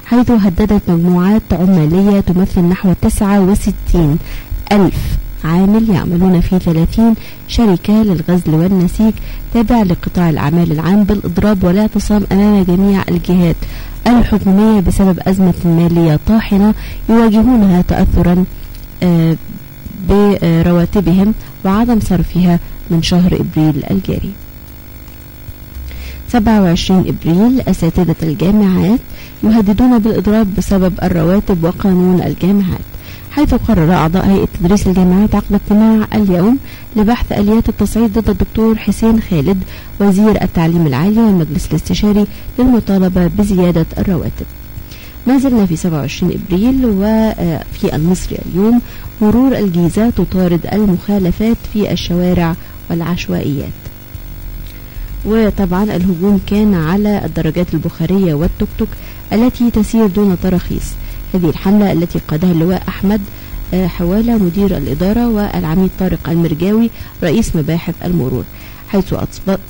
حيث هددت مجموعات عمالية تمثل نحو 69 ألف. عامل يعملون في 30 شركة للغزل والنسيج تابع لقطاع الأعمال العام بالإضراب والاعتصام أمام جميع الجهات الحكومية بسبب أزمة مالية طاحنة يواجهونها تأثرا برواتبهم وعدم صرفها من شهر إبريل الجاري. 27 إبريل أساتذة الجامعات يهددون بالإضراب بسبب الرواتب وقانون الجامعات. حيث قرر أعضاء هيئة تدريس الجامعات عقد اجتماع اليوم لبحث آليات التصعيد ضد الدكتور حسين خالد وزير التعليم العالي والمجلس الاستشاري للمطالبة بزيادة الرواتب. ما زلنا في 27 إبريل وفي المصري اليوم مرور الجيزة تطارد المخالفات في الشوارع والعشوائيات. وطبعا الهجوم كان على الدراجات البخارية والتوك توك التي تسير دون تراخيص هذه الحملة التي قادها اللواء أحمد حوالة مدير الإدارة والعميد طارق المرجاوي رئيس مباحث المرور حيث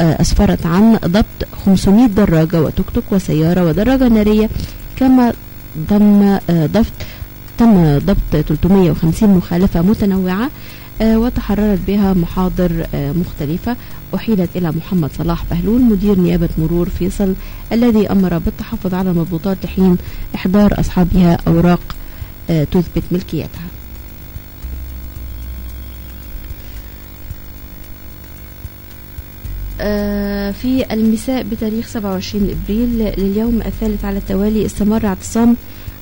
أسفرت عن ضبط 500 دراجة وتوك توك وسيارة ودراجة نارية كما ضم ضبط تم ضبط 350 مخالفة متنوعة وتحررت بها محاضر مختلفة أحيلت إلى محمد صلاح بهلول مدير نيابة مرور فيصل الذي أمر بالتحفظ على المضبوطات لحين إحضار أصحابها أوراق تثبت ملكيتها. في المساء بتاريخ 27 إبريل لليوم الثالث على التوالي استمر اعتصام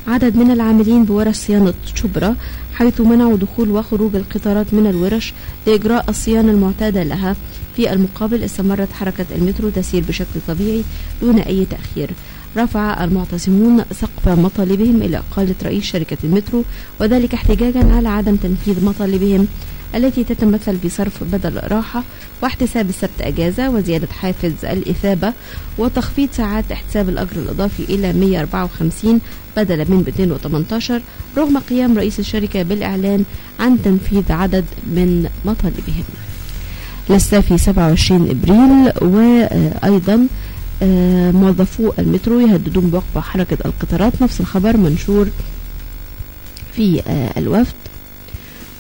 عدد من العاملين بورش صيانة شبرا حيث منعوا دخول وخروج القطارات من الورش لإجراء الصيانة المعتادة لها. في المقابل استمرت حركة المترو تسير بشكل طبيعي دون أي تأخير. رفع المعتصمون سقف مطالبهم إلى إقالة رئيس شركة المترو وذلك احتجاجا على عدم تنفيذ مطالبهم التي تتمثل بصرف بدل راحة واحتساب السبت أجازة وزيادة حافز الإثابة وتخفيض ساعات احتساب الأجر الإضافي إلى 154 بدلا من 218 رغم قيام رئيس الشركة بالإعلان عن تنفيذ عدد من مطالبهم. لسه في 27 إبريل وأيضا موظفو المترو يهددون بوقف حركة القطارات. نفس الخبر منشور في الوفد.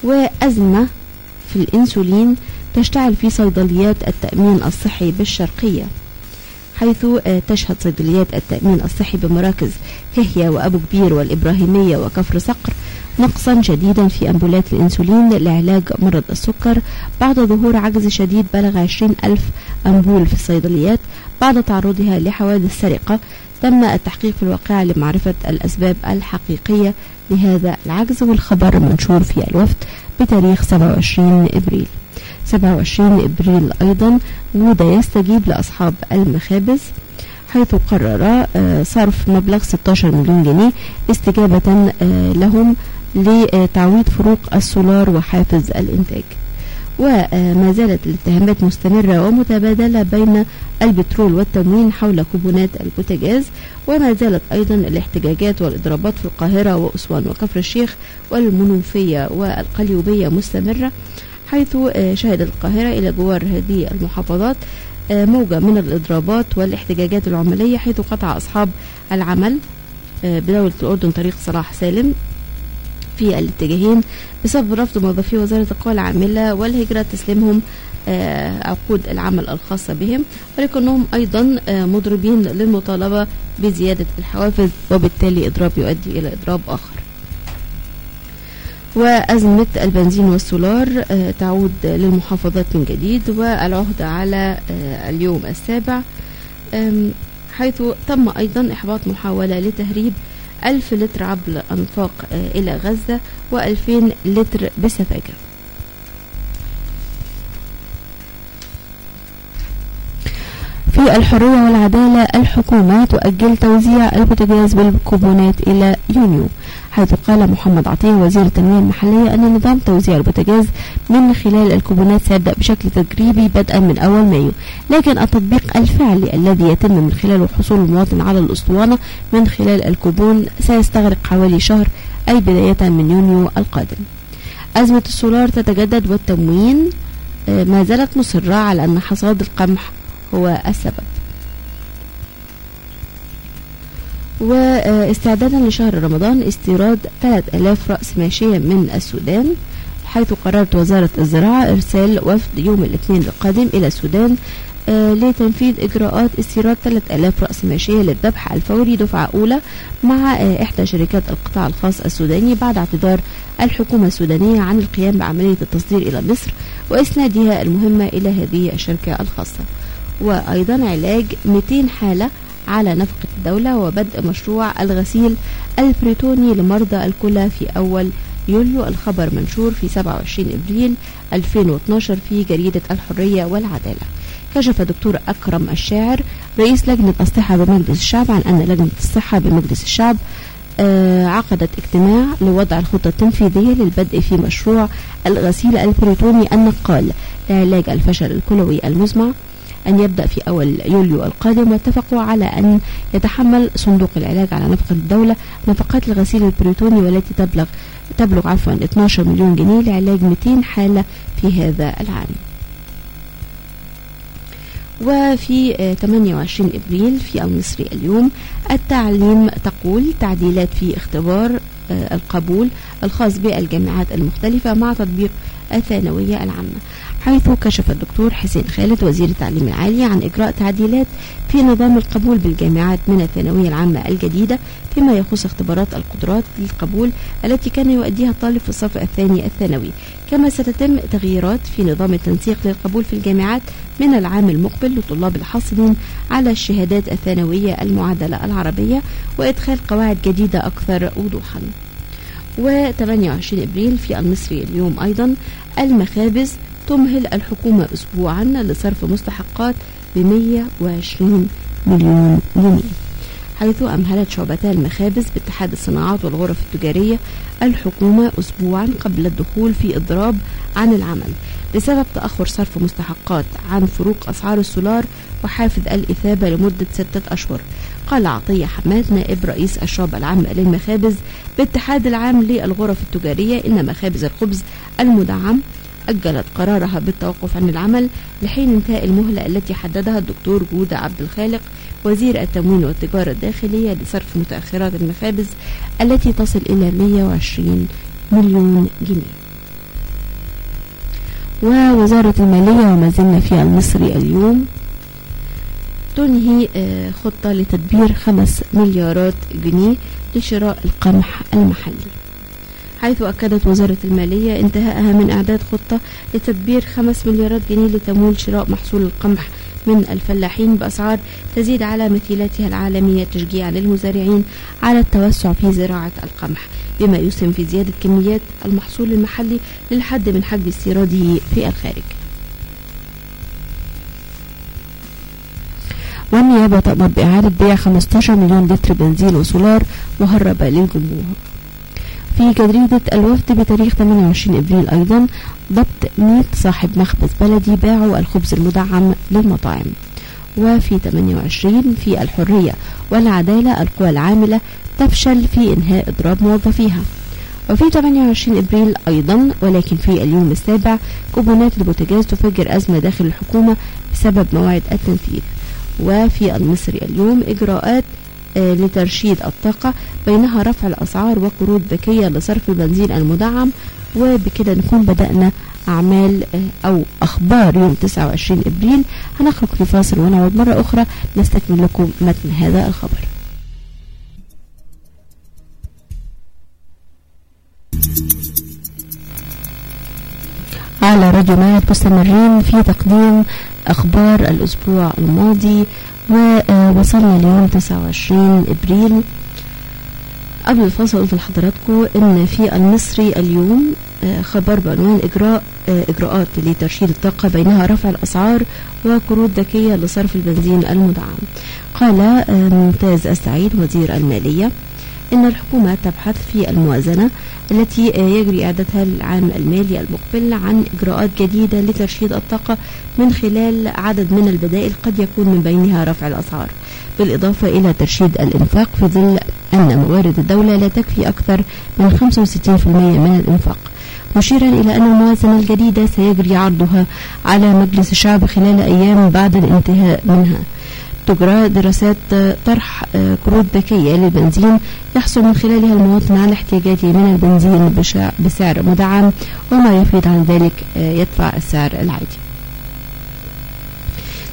وأزمة في الإنسولين تشتعل في صيدليات التأمين الصحي بالشرقية حيث تشهد صيدليات التأمين الصحي بمراكز ههية وأبو كبير والإبراهيمية وكفر صقر نقصا شديدا في أمبولات الإنسولين لعلاج مرض السكر. بعد ظهور عجز شديد بلغ 20 ألف أمبول في الصيدليات بعد تعرضها لحوادث سرقة تم التحقيق في الواقعة لمعرفة الأسباب الحقيقية لهذا العجز والخبر منشور في الوفد بتاريخ 27 إبريل. 27 إبريل أيضا ودا يستجيب لأصحاب المخابز حيث قرر صرف مبلغ 16 مليون جنيه استجابة لهم لتعويض فروق السولار وحافز الإنتاج. وما زالت الاتهامات مستمرة ومتبادلة بين البترول والتموين حول كوبونات البوتاجاز وما زالت أيضا الاحتجاجات والإضرابات في القاهرة وأسوان وكفر الشيخ والمنوفية والقليوبية مستمرة حيث شهدت القاهرة إلى جوار هذه المحافظات موجة من الإضرابات والاحتجاجات العمالية حيث قطع أصحاب العمل بدولة الأردن طريق صلاح سالم في الاتجاهين بسبب رفض موظفي وزارة القوى العاملة والهجرة تسليمهم عقود العمل الخاصة بهم. ولكنهم أيضا مضربين للمطالبة بزيادة الحوافز وبالتالي إضراب يؤدي إلى إضراب آخر. وأزمة البنزين والسولار تعود للمحافظات من جديد والعهد على اليوم السابع. حيث تم أيضا إحباط محاولة لتهريب ألف لتر عبر أنفاق إلى غزة وألفين لتر بسفاجة. في الحرية والعدالة الحكومة تؤجل توزيع البوتاجاز بالكوبونات إلى يونيو. حيث قال محمد عطية وزير التنمية المحلية أن نظام توزيع البوتاجاز من خلال الكوبونات سيبدأ بشكل تجريبي بدءا من أول مايو. لكن التطبيق الفعلي الذي يتم من خلاله حصول المواطن على الأسطوانة من خلال الكوبون سيستغرق حوالي شهر أي بداية من يونيو القادم. أزمة السولار تتجدد والتموين ما زالت مصرة على أن حصاد القمح هو السبب. واستعدادا لشهر رمضان استيراد 3000 رأس ماشية من السودان حيث قررت وزارة الزراعة إرسال وفد يوم الاثنين القادم إلى السودان آه لتنفيذ إجراءات استيراد 3000 رأس ماشية للذبح الفوري دفعة أولى مع آه إحدى شركات القطاع الخاص السوداني بعد اعتذار الحكومة السودانية عن القيام بعملية التصدير إلى مصر وإسنادها المهمة إلى هذه الشركة الخاصة. وأيضا علاج 200 حالة على نفقة الدولة وبدء مشروع الغسيل البريتوني لمرضى الكلى في أول يوليو. الخبر منشور في 27 إبريل 2012 في جريدة الحرية والعدالة. كشف دكتور أكرم الشاعر رئيس لجنة الصحة بمجلس الشعب عن أن لجنة الصحة بمجلس الشعب آه عقدت اجتماع لوضع الخطة التنفيذية للبدء في مشروع الغسيل البريتوني النقال لعلاج الفشل الكلوي المزمع. أن يبدأ في أول يوليو القادم واتفقوا على أن يتحمل صندوق العلاج على نفقة الدولة نفقات الغسيل البريتوني والتي تبلغ تبلغ عفوا 12 مليون جنيه لعلاج 200 حالة في هذا العام. وفي 28 إبريل في المصري اليوم التعليم تقول تعديلات في اختبار القبول الخاص بالجامعات المختلفة مع تطبيق الثانوية العامة. حيث كشف الدكتور حسين خالد وزير التعليم العالي عن إجراء تعديلات في نظام القبول بالجامعات من الثانوية العامة الجديدة فيما يخص اختبارات القدرات للقبول التي كان يؤديها الطالب في الصف الثاني الثانوي. كما ستتم تغييرات في نظام التنسيق للقبول في الجامعات من العام المقبل لطلاب الحاصلين على الشهادات الثانوية المعادلة العربية وإدخال قواعد جديدة أكثر وضوحا. و28 أبريل في المصري اليوم أيضا المخابز تمهل الحكومة اسبوعا لصرف مستحقات ب 120 مليون جنيه. حيث أمهلت شعبتا المخابز باتحاد الصناعات والغرف التجارية الحكومة أسبوعا قبل الدخول في إضراب عن العمل. بسبب تأخر صرف مستحقات عن فروق أسعار السولار وحافز الإثابة لمدة ستة أشهر. قال عطية حماد نائب رئيس الشعب العامة للمخابز باتحاد العام للغرف التجارية إن مخابز الخبز المدعم أجلت قرارها بالتوقف عن العمل لحين انتهاء المهلة التي حددها الدكتور جودة عبد الخالق وزير التموين والتجارة الداخلية لصرف متأخرات المخابز التي تصل إلى 120 مليون جنيه. ووزارة المالية وما زلنا في المصري اليوم تنهي خطة لتدبير خمس مليارات جنيه لشراء القمح المحلي. حيث أكدت وزارة المالية انتهائها من إعداد خطة لتدبير خمس مليارات جنيه لتمويل شراء محصول القمح من الفلاحين بأسعار تزيد على مثيلاتها العالمية تشجيعا للمزارعين على التوسع في زراعة القمح بما يسهم في زيادة كميات المحصول المحلي للحد من حجم استيراده في الخارج. والنيابة تأمر بإعادة بيع 15 مليون لتر بنزين وسولار مهربة للجمهور. في جريدة الوفد بتاريخ 28 إبريل أيضا ضبط 100 صاحب مخبز بلدي باعوا الخبز المدعم للمطاعم. وفي 28 في الحرية والعدالة القوى العاملة تفشل في إنهاء إضراب موظفيها. وفي 28 إبريل أيضا ولكن في اليوم السابع كوبونات البوتاجاز تفجر أزمة داخل الحكومة بسبب موعد التنفيذ. وفي المصري اليوم إجراءات لترشيد الطاقة بينها رفع الأسعار وقروض ذكية لصرف البنزين المدعم وبكده نكون بدأنا أعمال أو أخبار يوم 29 إبريل. هنخرج في فاصل ونعود مرة أخرى. نستكمل لكم متن هذا الخبر. على راديو مستمرين في تقديم أخبار الأسبوع الماضي. ووصلنا اليوم 29 إبريل قبل الفاصل قلت لحضراتكم إن في المصري اليوم خبر بعنوان إجراء إجراءات لترشيد الطاقة بينها رفع الأسعار وكروت ذكية لصرف البنزين المدعم. قال ممتاز السعيد وزير المالية إن الحكومة تبحث في الموازنة التي يجري اعدادها العام المالي المقبل عن إجراءات جديدة لترشيد الطاقة من خلال عدد من البدائل قد يكون من بينها رفع الأسعار. بالإضافة إلى ترشيد الإنفاق في ظل أن موارد الدولة لا تكفي أكثر من 65% من الإنفاق مشيرا إلى أن الموازنة الجديدة سيجري عرضها على مجلس الشعب خلال أيام بعد الانتهاء منها تجرى دراسات طرح كروت ذكية للبنزين يحصل من خلالها المواطن على احتياجاته من البنزين بسعر مدعم وما يفيد عن ذلك يدفع السعر العادي.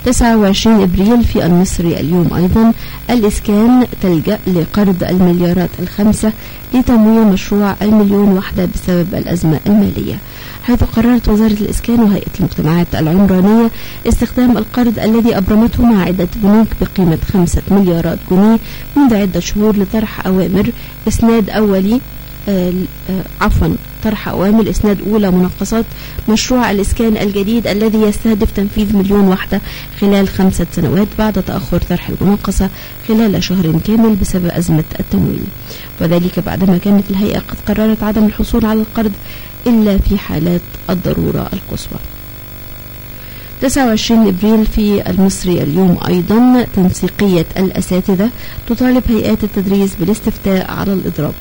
29 إبريل في المصري اليوم أيضا الإسكان تلجأ لقرض المليارات الخمسة لتمويل مشروع المليون وحده بسبب الأزمة المالية. حيث قررت وزارة الإسكان وهيئة المجتمعات العمرانية استخدام القرض الذي أبرمته مع عدة بنوك بقيمة خمسة مليارات جنيه منذ عدة شهور لطرح أوامر إسناد أولي آه آه عفوا طرح أوامر إسناد أولى منقصات مشروع الإسكان الجديد الذي يستهدف تنفيذ مليون وحدة خلال خمسة سنوات بعد تأخر طرح المناقصة خلال شهر كامل بسبب أزمة التمويل. وذلك بعدما كانت الهيئة قد قررت عدم الحصول على القرض إلا في حالات الضرورة القصوى 29 إبريل في المصري اليوم أيضا تنسيقية الأساتذة تطالب هيئات التدريس بالاستفتاء على الإضراب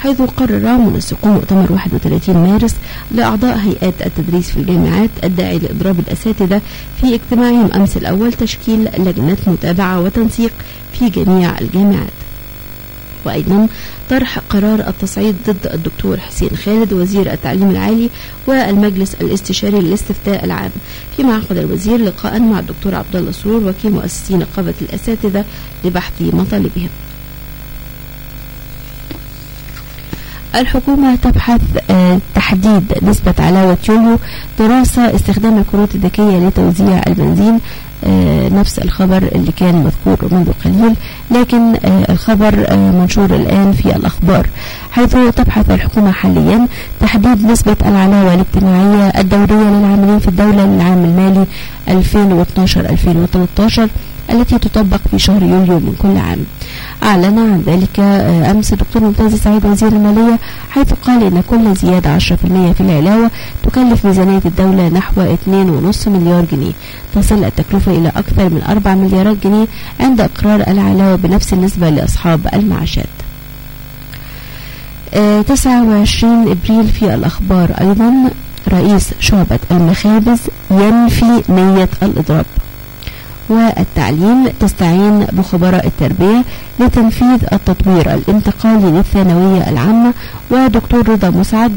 حيث قرر منسقو مؤتمر 31 مارس لأعضاء هيئات التدريس في الجامعات الداعي لإضراب الأساتذة في اجتماعهم أمس الأول تشكيل لجنة متابعة وتنسيق في جميع الجامعات. وأيضا طرح قرار التصعيد ضد الدكتور حسين خالد وزير التعليم العالي والمجلس الاستشاري للاستفتاء العام فيما عقد الوزير لقاء مع الدكتور عبد الله سرور وكيل مؤسسي نقابة الأساتذة لبحث مطالبهم. الحكومة تبحث تحديد نسبة علاوة يوليو دراسة استخدام الكروت الذكية لتوزيع البنزين نفس الخبر اللي كان مذكور منذ قليل لكن الخبر منشور الآن في الأخبار حيث تبحث الحكومة حاليا تحديد نسبة العلاوة الاجتماعية الدورية للعاملين في الدولة للعام المالي 2012-2013 التي تطبق في شهر يوليو من كل عام. أعلن عن ذلك أمس الدكتور ممتاز سعيد وزير المالية حيث قال إن كل زيادة 10% في العلاوة تكلف ميزانية الدولة نحو 2.5 مليار جنيه. تصل التكلفة إلى أكثر من 4 مليارات جنيه عند إقرار العلاوة بنفس النسبة لأصحاب المعاشات. 29 إبريل في الأخبار أيضا رئيس شعبة المخابز ينفي نية الإضراب. والتعليم تستعين بخبراء التربية لتنفيذ التطوير الانتقالي للثانوية العامة. ودكتور رضا مسعد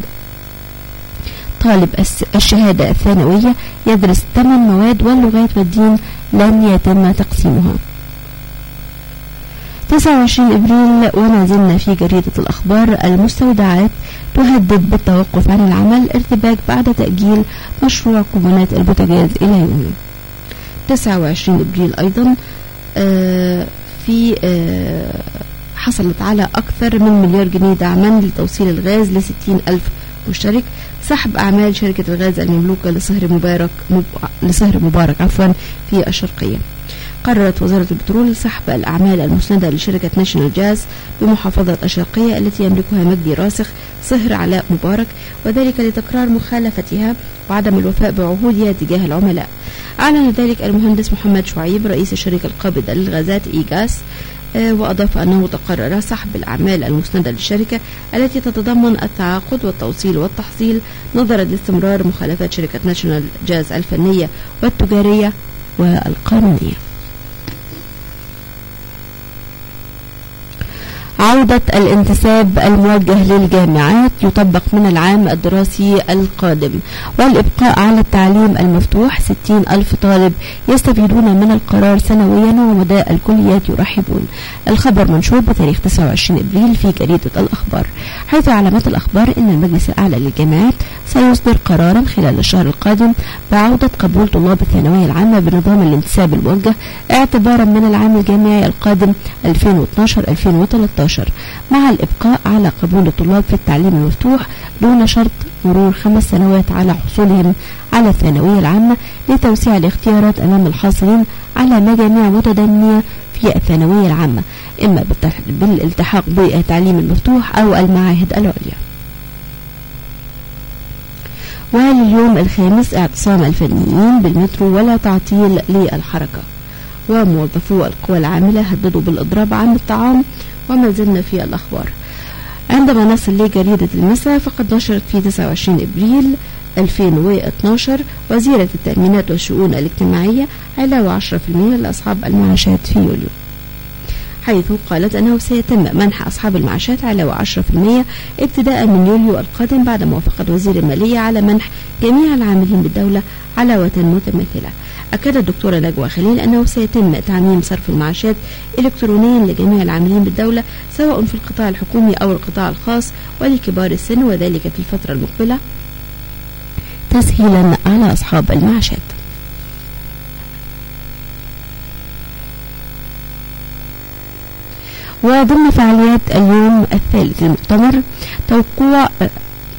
طالب الشهادة الثانوية يدرس ثمان مواد واللغات والدين لن يتم تقسيمها. 29 إبريل وما زلنا في جريدة الأخبار المستودعات تهدد بالتوقف عن العمل ارتباك بعد تأجيل مشروع كوبونات البوتاجاز إلى يوم 29 إبريل أيضا آه في آه حصلت على أكثر من مليار جنيه دعما لتوصيل الغاز ل 60 ألف مشترك. سحب أعمال شركة الغاز المملوكة لصهر مبارك مب... لصهر مبارك عفوا في الشرقية. قررت وزارة البترول سحب الأعمال المسندة لشركة ناشونال جاز بمحافظة الشرقية التي يملكها مجدي راسخ صهر علاء مبارك وذلك لتكرار مخالفتها وعدم الوفاء بعهودها تجاه العملاء. أعلن ذلك المهندس محمد شعيب رئيس الشركة القابضة للغازات إيجاس وأضاف أنه تقرر سحب الأعمال المسندة للشركة التي تتضمن التعاقد والتوصيل والتحصيل نظرا لاستمرار مخالفات شركة ناشونال جاز الفنية والتجارية والقانونية. عودة الانتساب الموجه للجامعات يطبق من العام الدراسي القادم. والإبقاء على التعليم المفتوح 60 ألف طالب يستفيدون من القرار سنويا ومداء الكليات يرحبون. الخبر منشور بتاريخ 29 إبريل في جريدة الأخبار. حيث علامات الأخبار أن المجلس الأعلى للجامعات سيصدر قرارا خلال الشهر القادم بعودة قبول طلاب الثانوية العامة بنظام الانتساب الموجه اعتبارا من العام الجامعي القادم 2012-2013 مع الإبقاء على قبول الطلاب في التعليم المفتوح دون شرط مرور خمس سنوات على حصولهم على الثانوية العامة لتوسيع الاختيارات أمام الحاصلين على مجاميع متدنية في الثانوية العامة إما بالالتحاق بالتعليم المفتوح أو المعاهد العليا. ولليوم الخامس اعتصام الفنيين بالمترو ولا تعطيل للحركة. وموظفو القوى العاملة هددوا بالإضراب عن الطعام وما زلنا في الأخبار. عندما نصل لجريدة المساء فقد نشرت في 29 إبريل 2012 وزيرة التأمينات والشؤون الاجتماعية علاوة 10% لأصحاب المعاشات في يوليو. حيث قالت أنه سيتم منح أصحاب المعاشات علاوة 10% ابتداء من يوليو القادم بعد موافقة وزير المالية على منح جميع العاملين بالدولة علاوة متماثلة. أكد الدكتورة نجوى خليل أنه سيتم تعميم صرف المعاشات إلكترونيا لجميع العاملين بالدولة سواء في القطاع الحكومي أو القطاع الخاص ولكبار السن وذلك في الفترة المقبلة. تسهيلا على أصحاب المعاشات. وضمن فعاليات اليوم الثالث للمؤتمر توقيع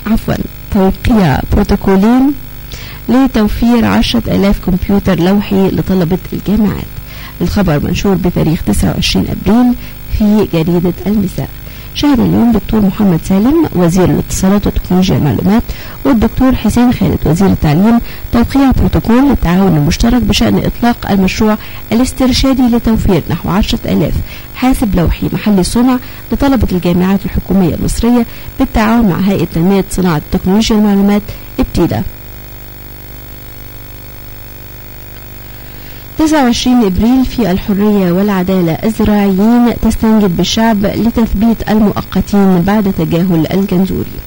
عفوا توقيع بروتوكولين لتوفير عشرة ألاف كمبيوتر لوحي لطلبة الجامعات. الخبر منشور بتاريخ 29 أبريل في جريدة المساء. شهد اليوم دكتور محمد سالم وزير الاتصالات وتكنولوجيا المعلومات والدكتور حسين خالد وزير التعليم توقيع بروتوكول للتعاون المشترك بشأن إطلاق المشروع الاسترشادي لتوفير نحو عشرة ألاف حاسب لوحي محلي الصنع لطلبة الجامعات الحكومية المصرية بالتعاون مع هيئة تنمية صناعة تكنولوجيا المعلومات ابتداء. 29 إبريل في الحرية والعدالة الزراعيين تستنجد بالشعب لتثبيت المؤقتين بعد تجاهل الجنزوري.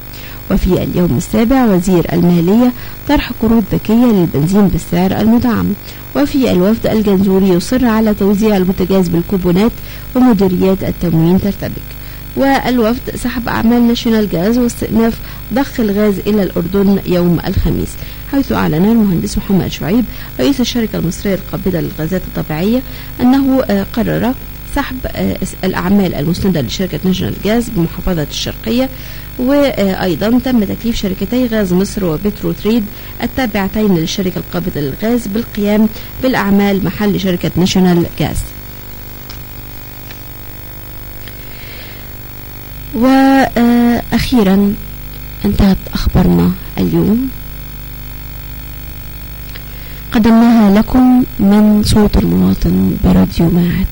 وفي اليوم السابع وزير المالية طرح كروت ذكية للبنزين بالسعر المدعم. وفي الوفد الجنزوري يصر على توزيع البوتاجاز بالكوبونات ومديريات التموين ترتبك. والوفد سحب أعمال ناشونال جاز واستئناف ضخ الغاز إلى الأردن يوم الخميس حيث أعلن المهندس محمد شعيب رئيس الشركة المصرية القابضة للغازات الطبيعية أنه قرر سحب الأعمال المسندة لشركة ناشونال جاز بمحافظة الشرقية وأيضا تم تكليف شركتي غاز مصر وبترو تريد التابعتين للشركة القابضة للغاز بالقيام بالأعمال محل شركة ناشونال جاز. وأخيرا انتهت أخبارنا اليوم. قدمناها لكم من صوت المواطن براديو ماعد.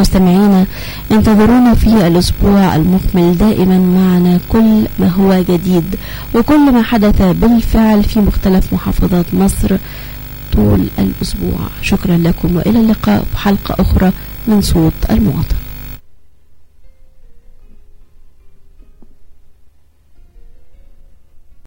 مستمعينا انتظرونا في الأسبوع المقبل دائما معنا كل ما هو جديد وكل ما حدث بالفعل في مختلف محافظات مصر طول الأسبوع. شكرا لكم وإلى اللقاء في حلقة أخرى من صوت المواطن.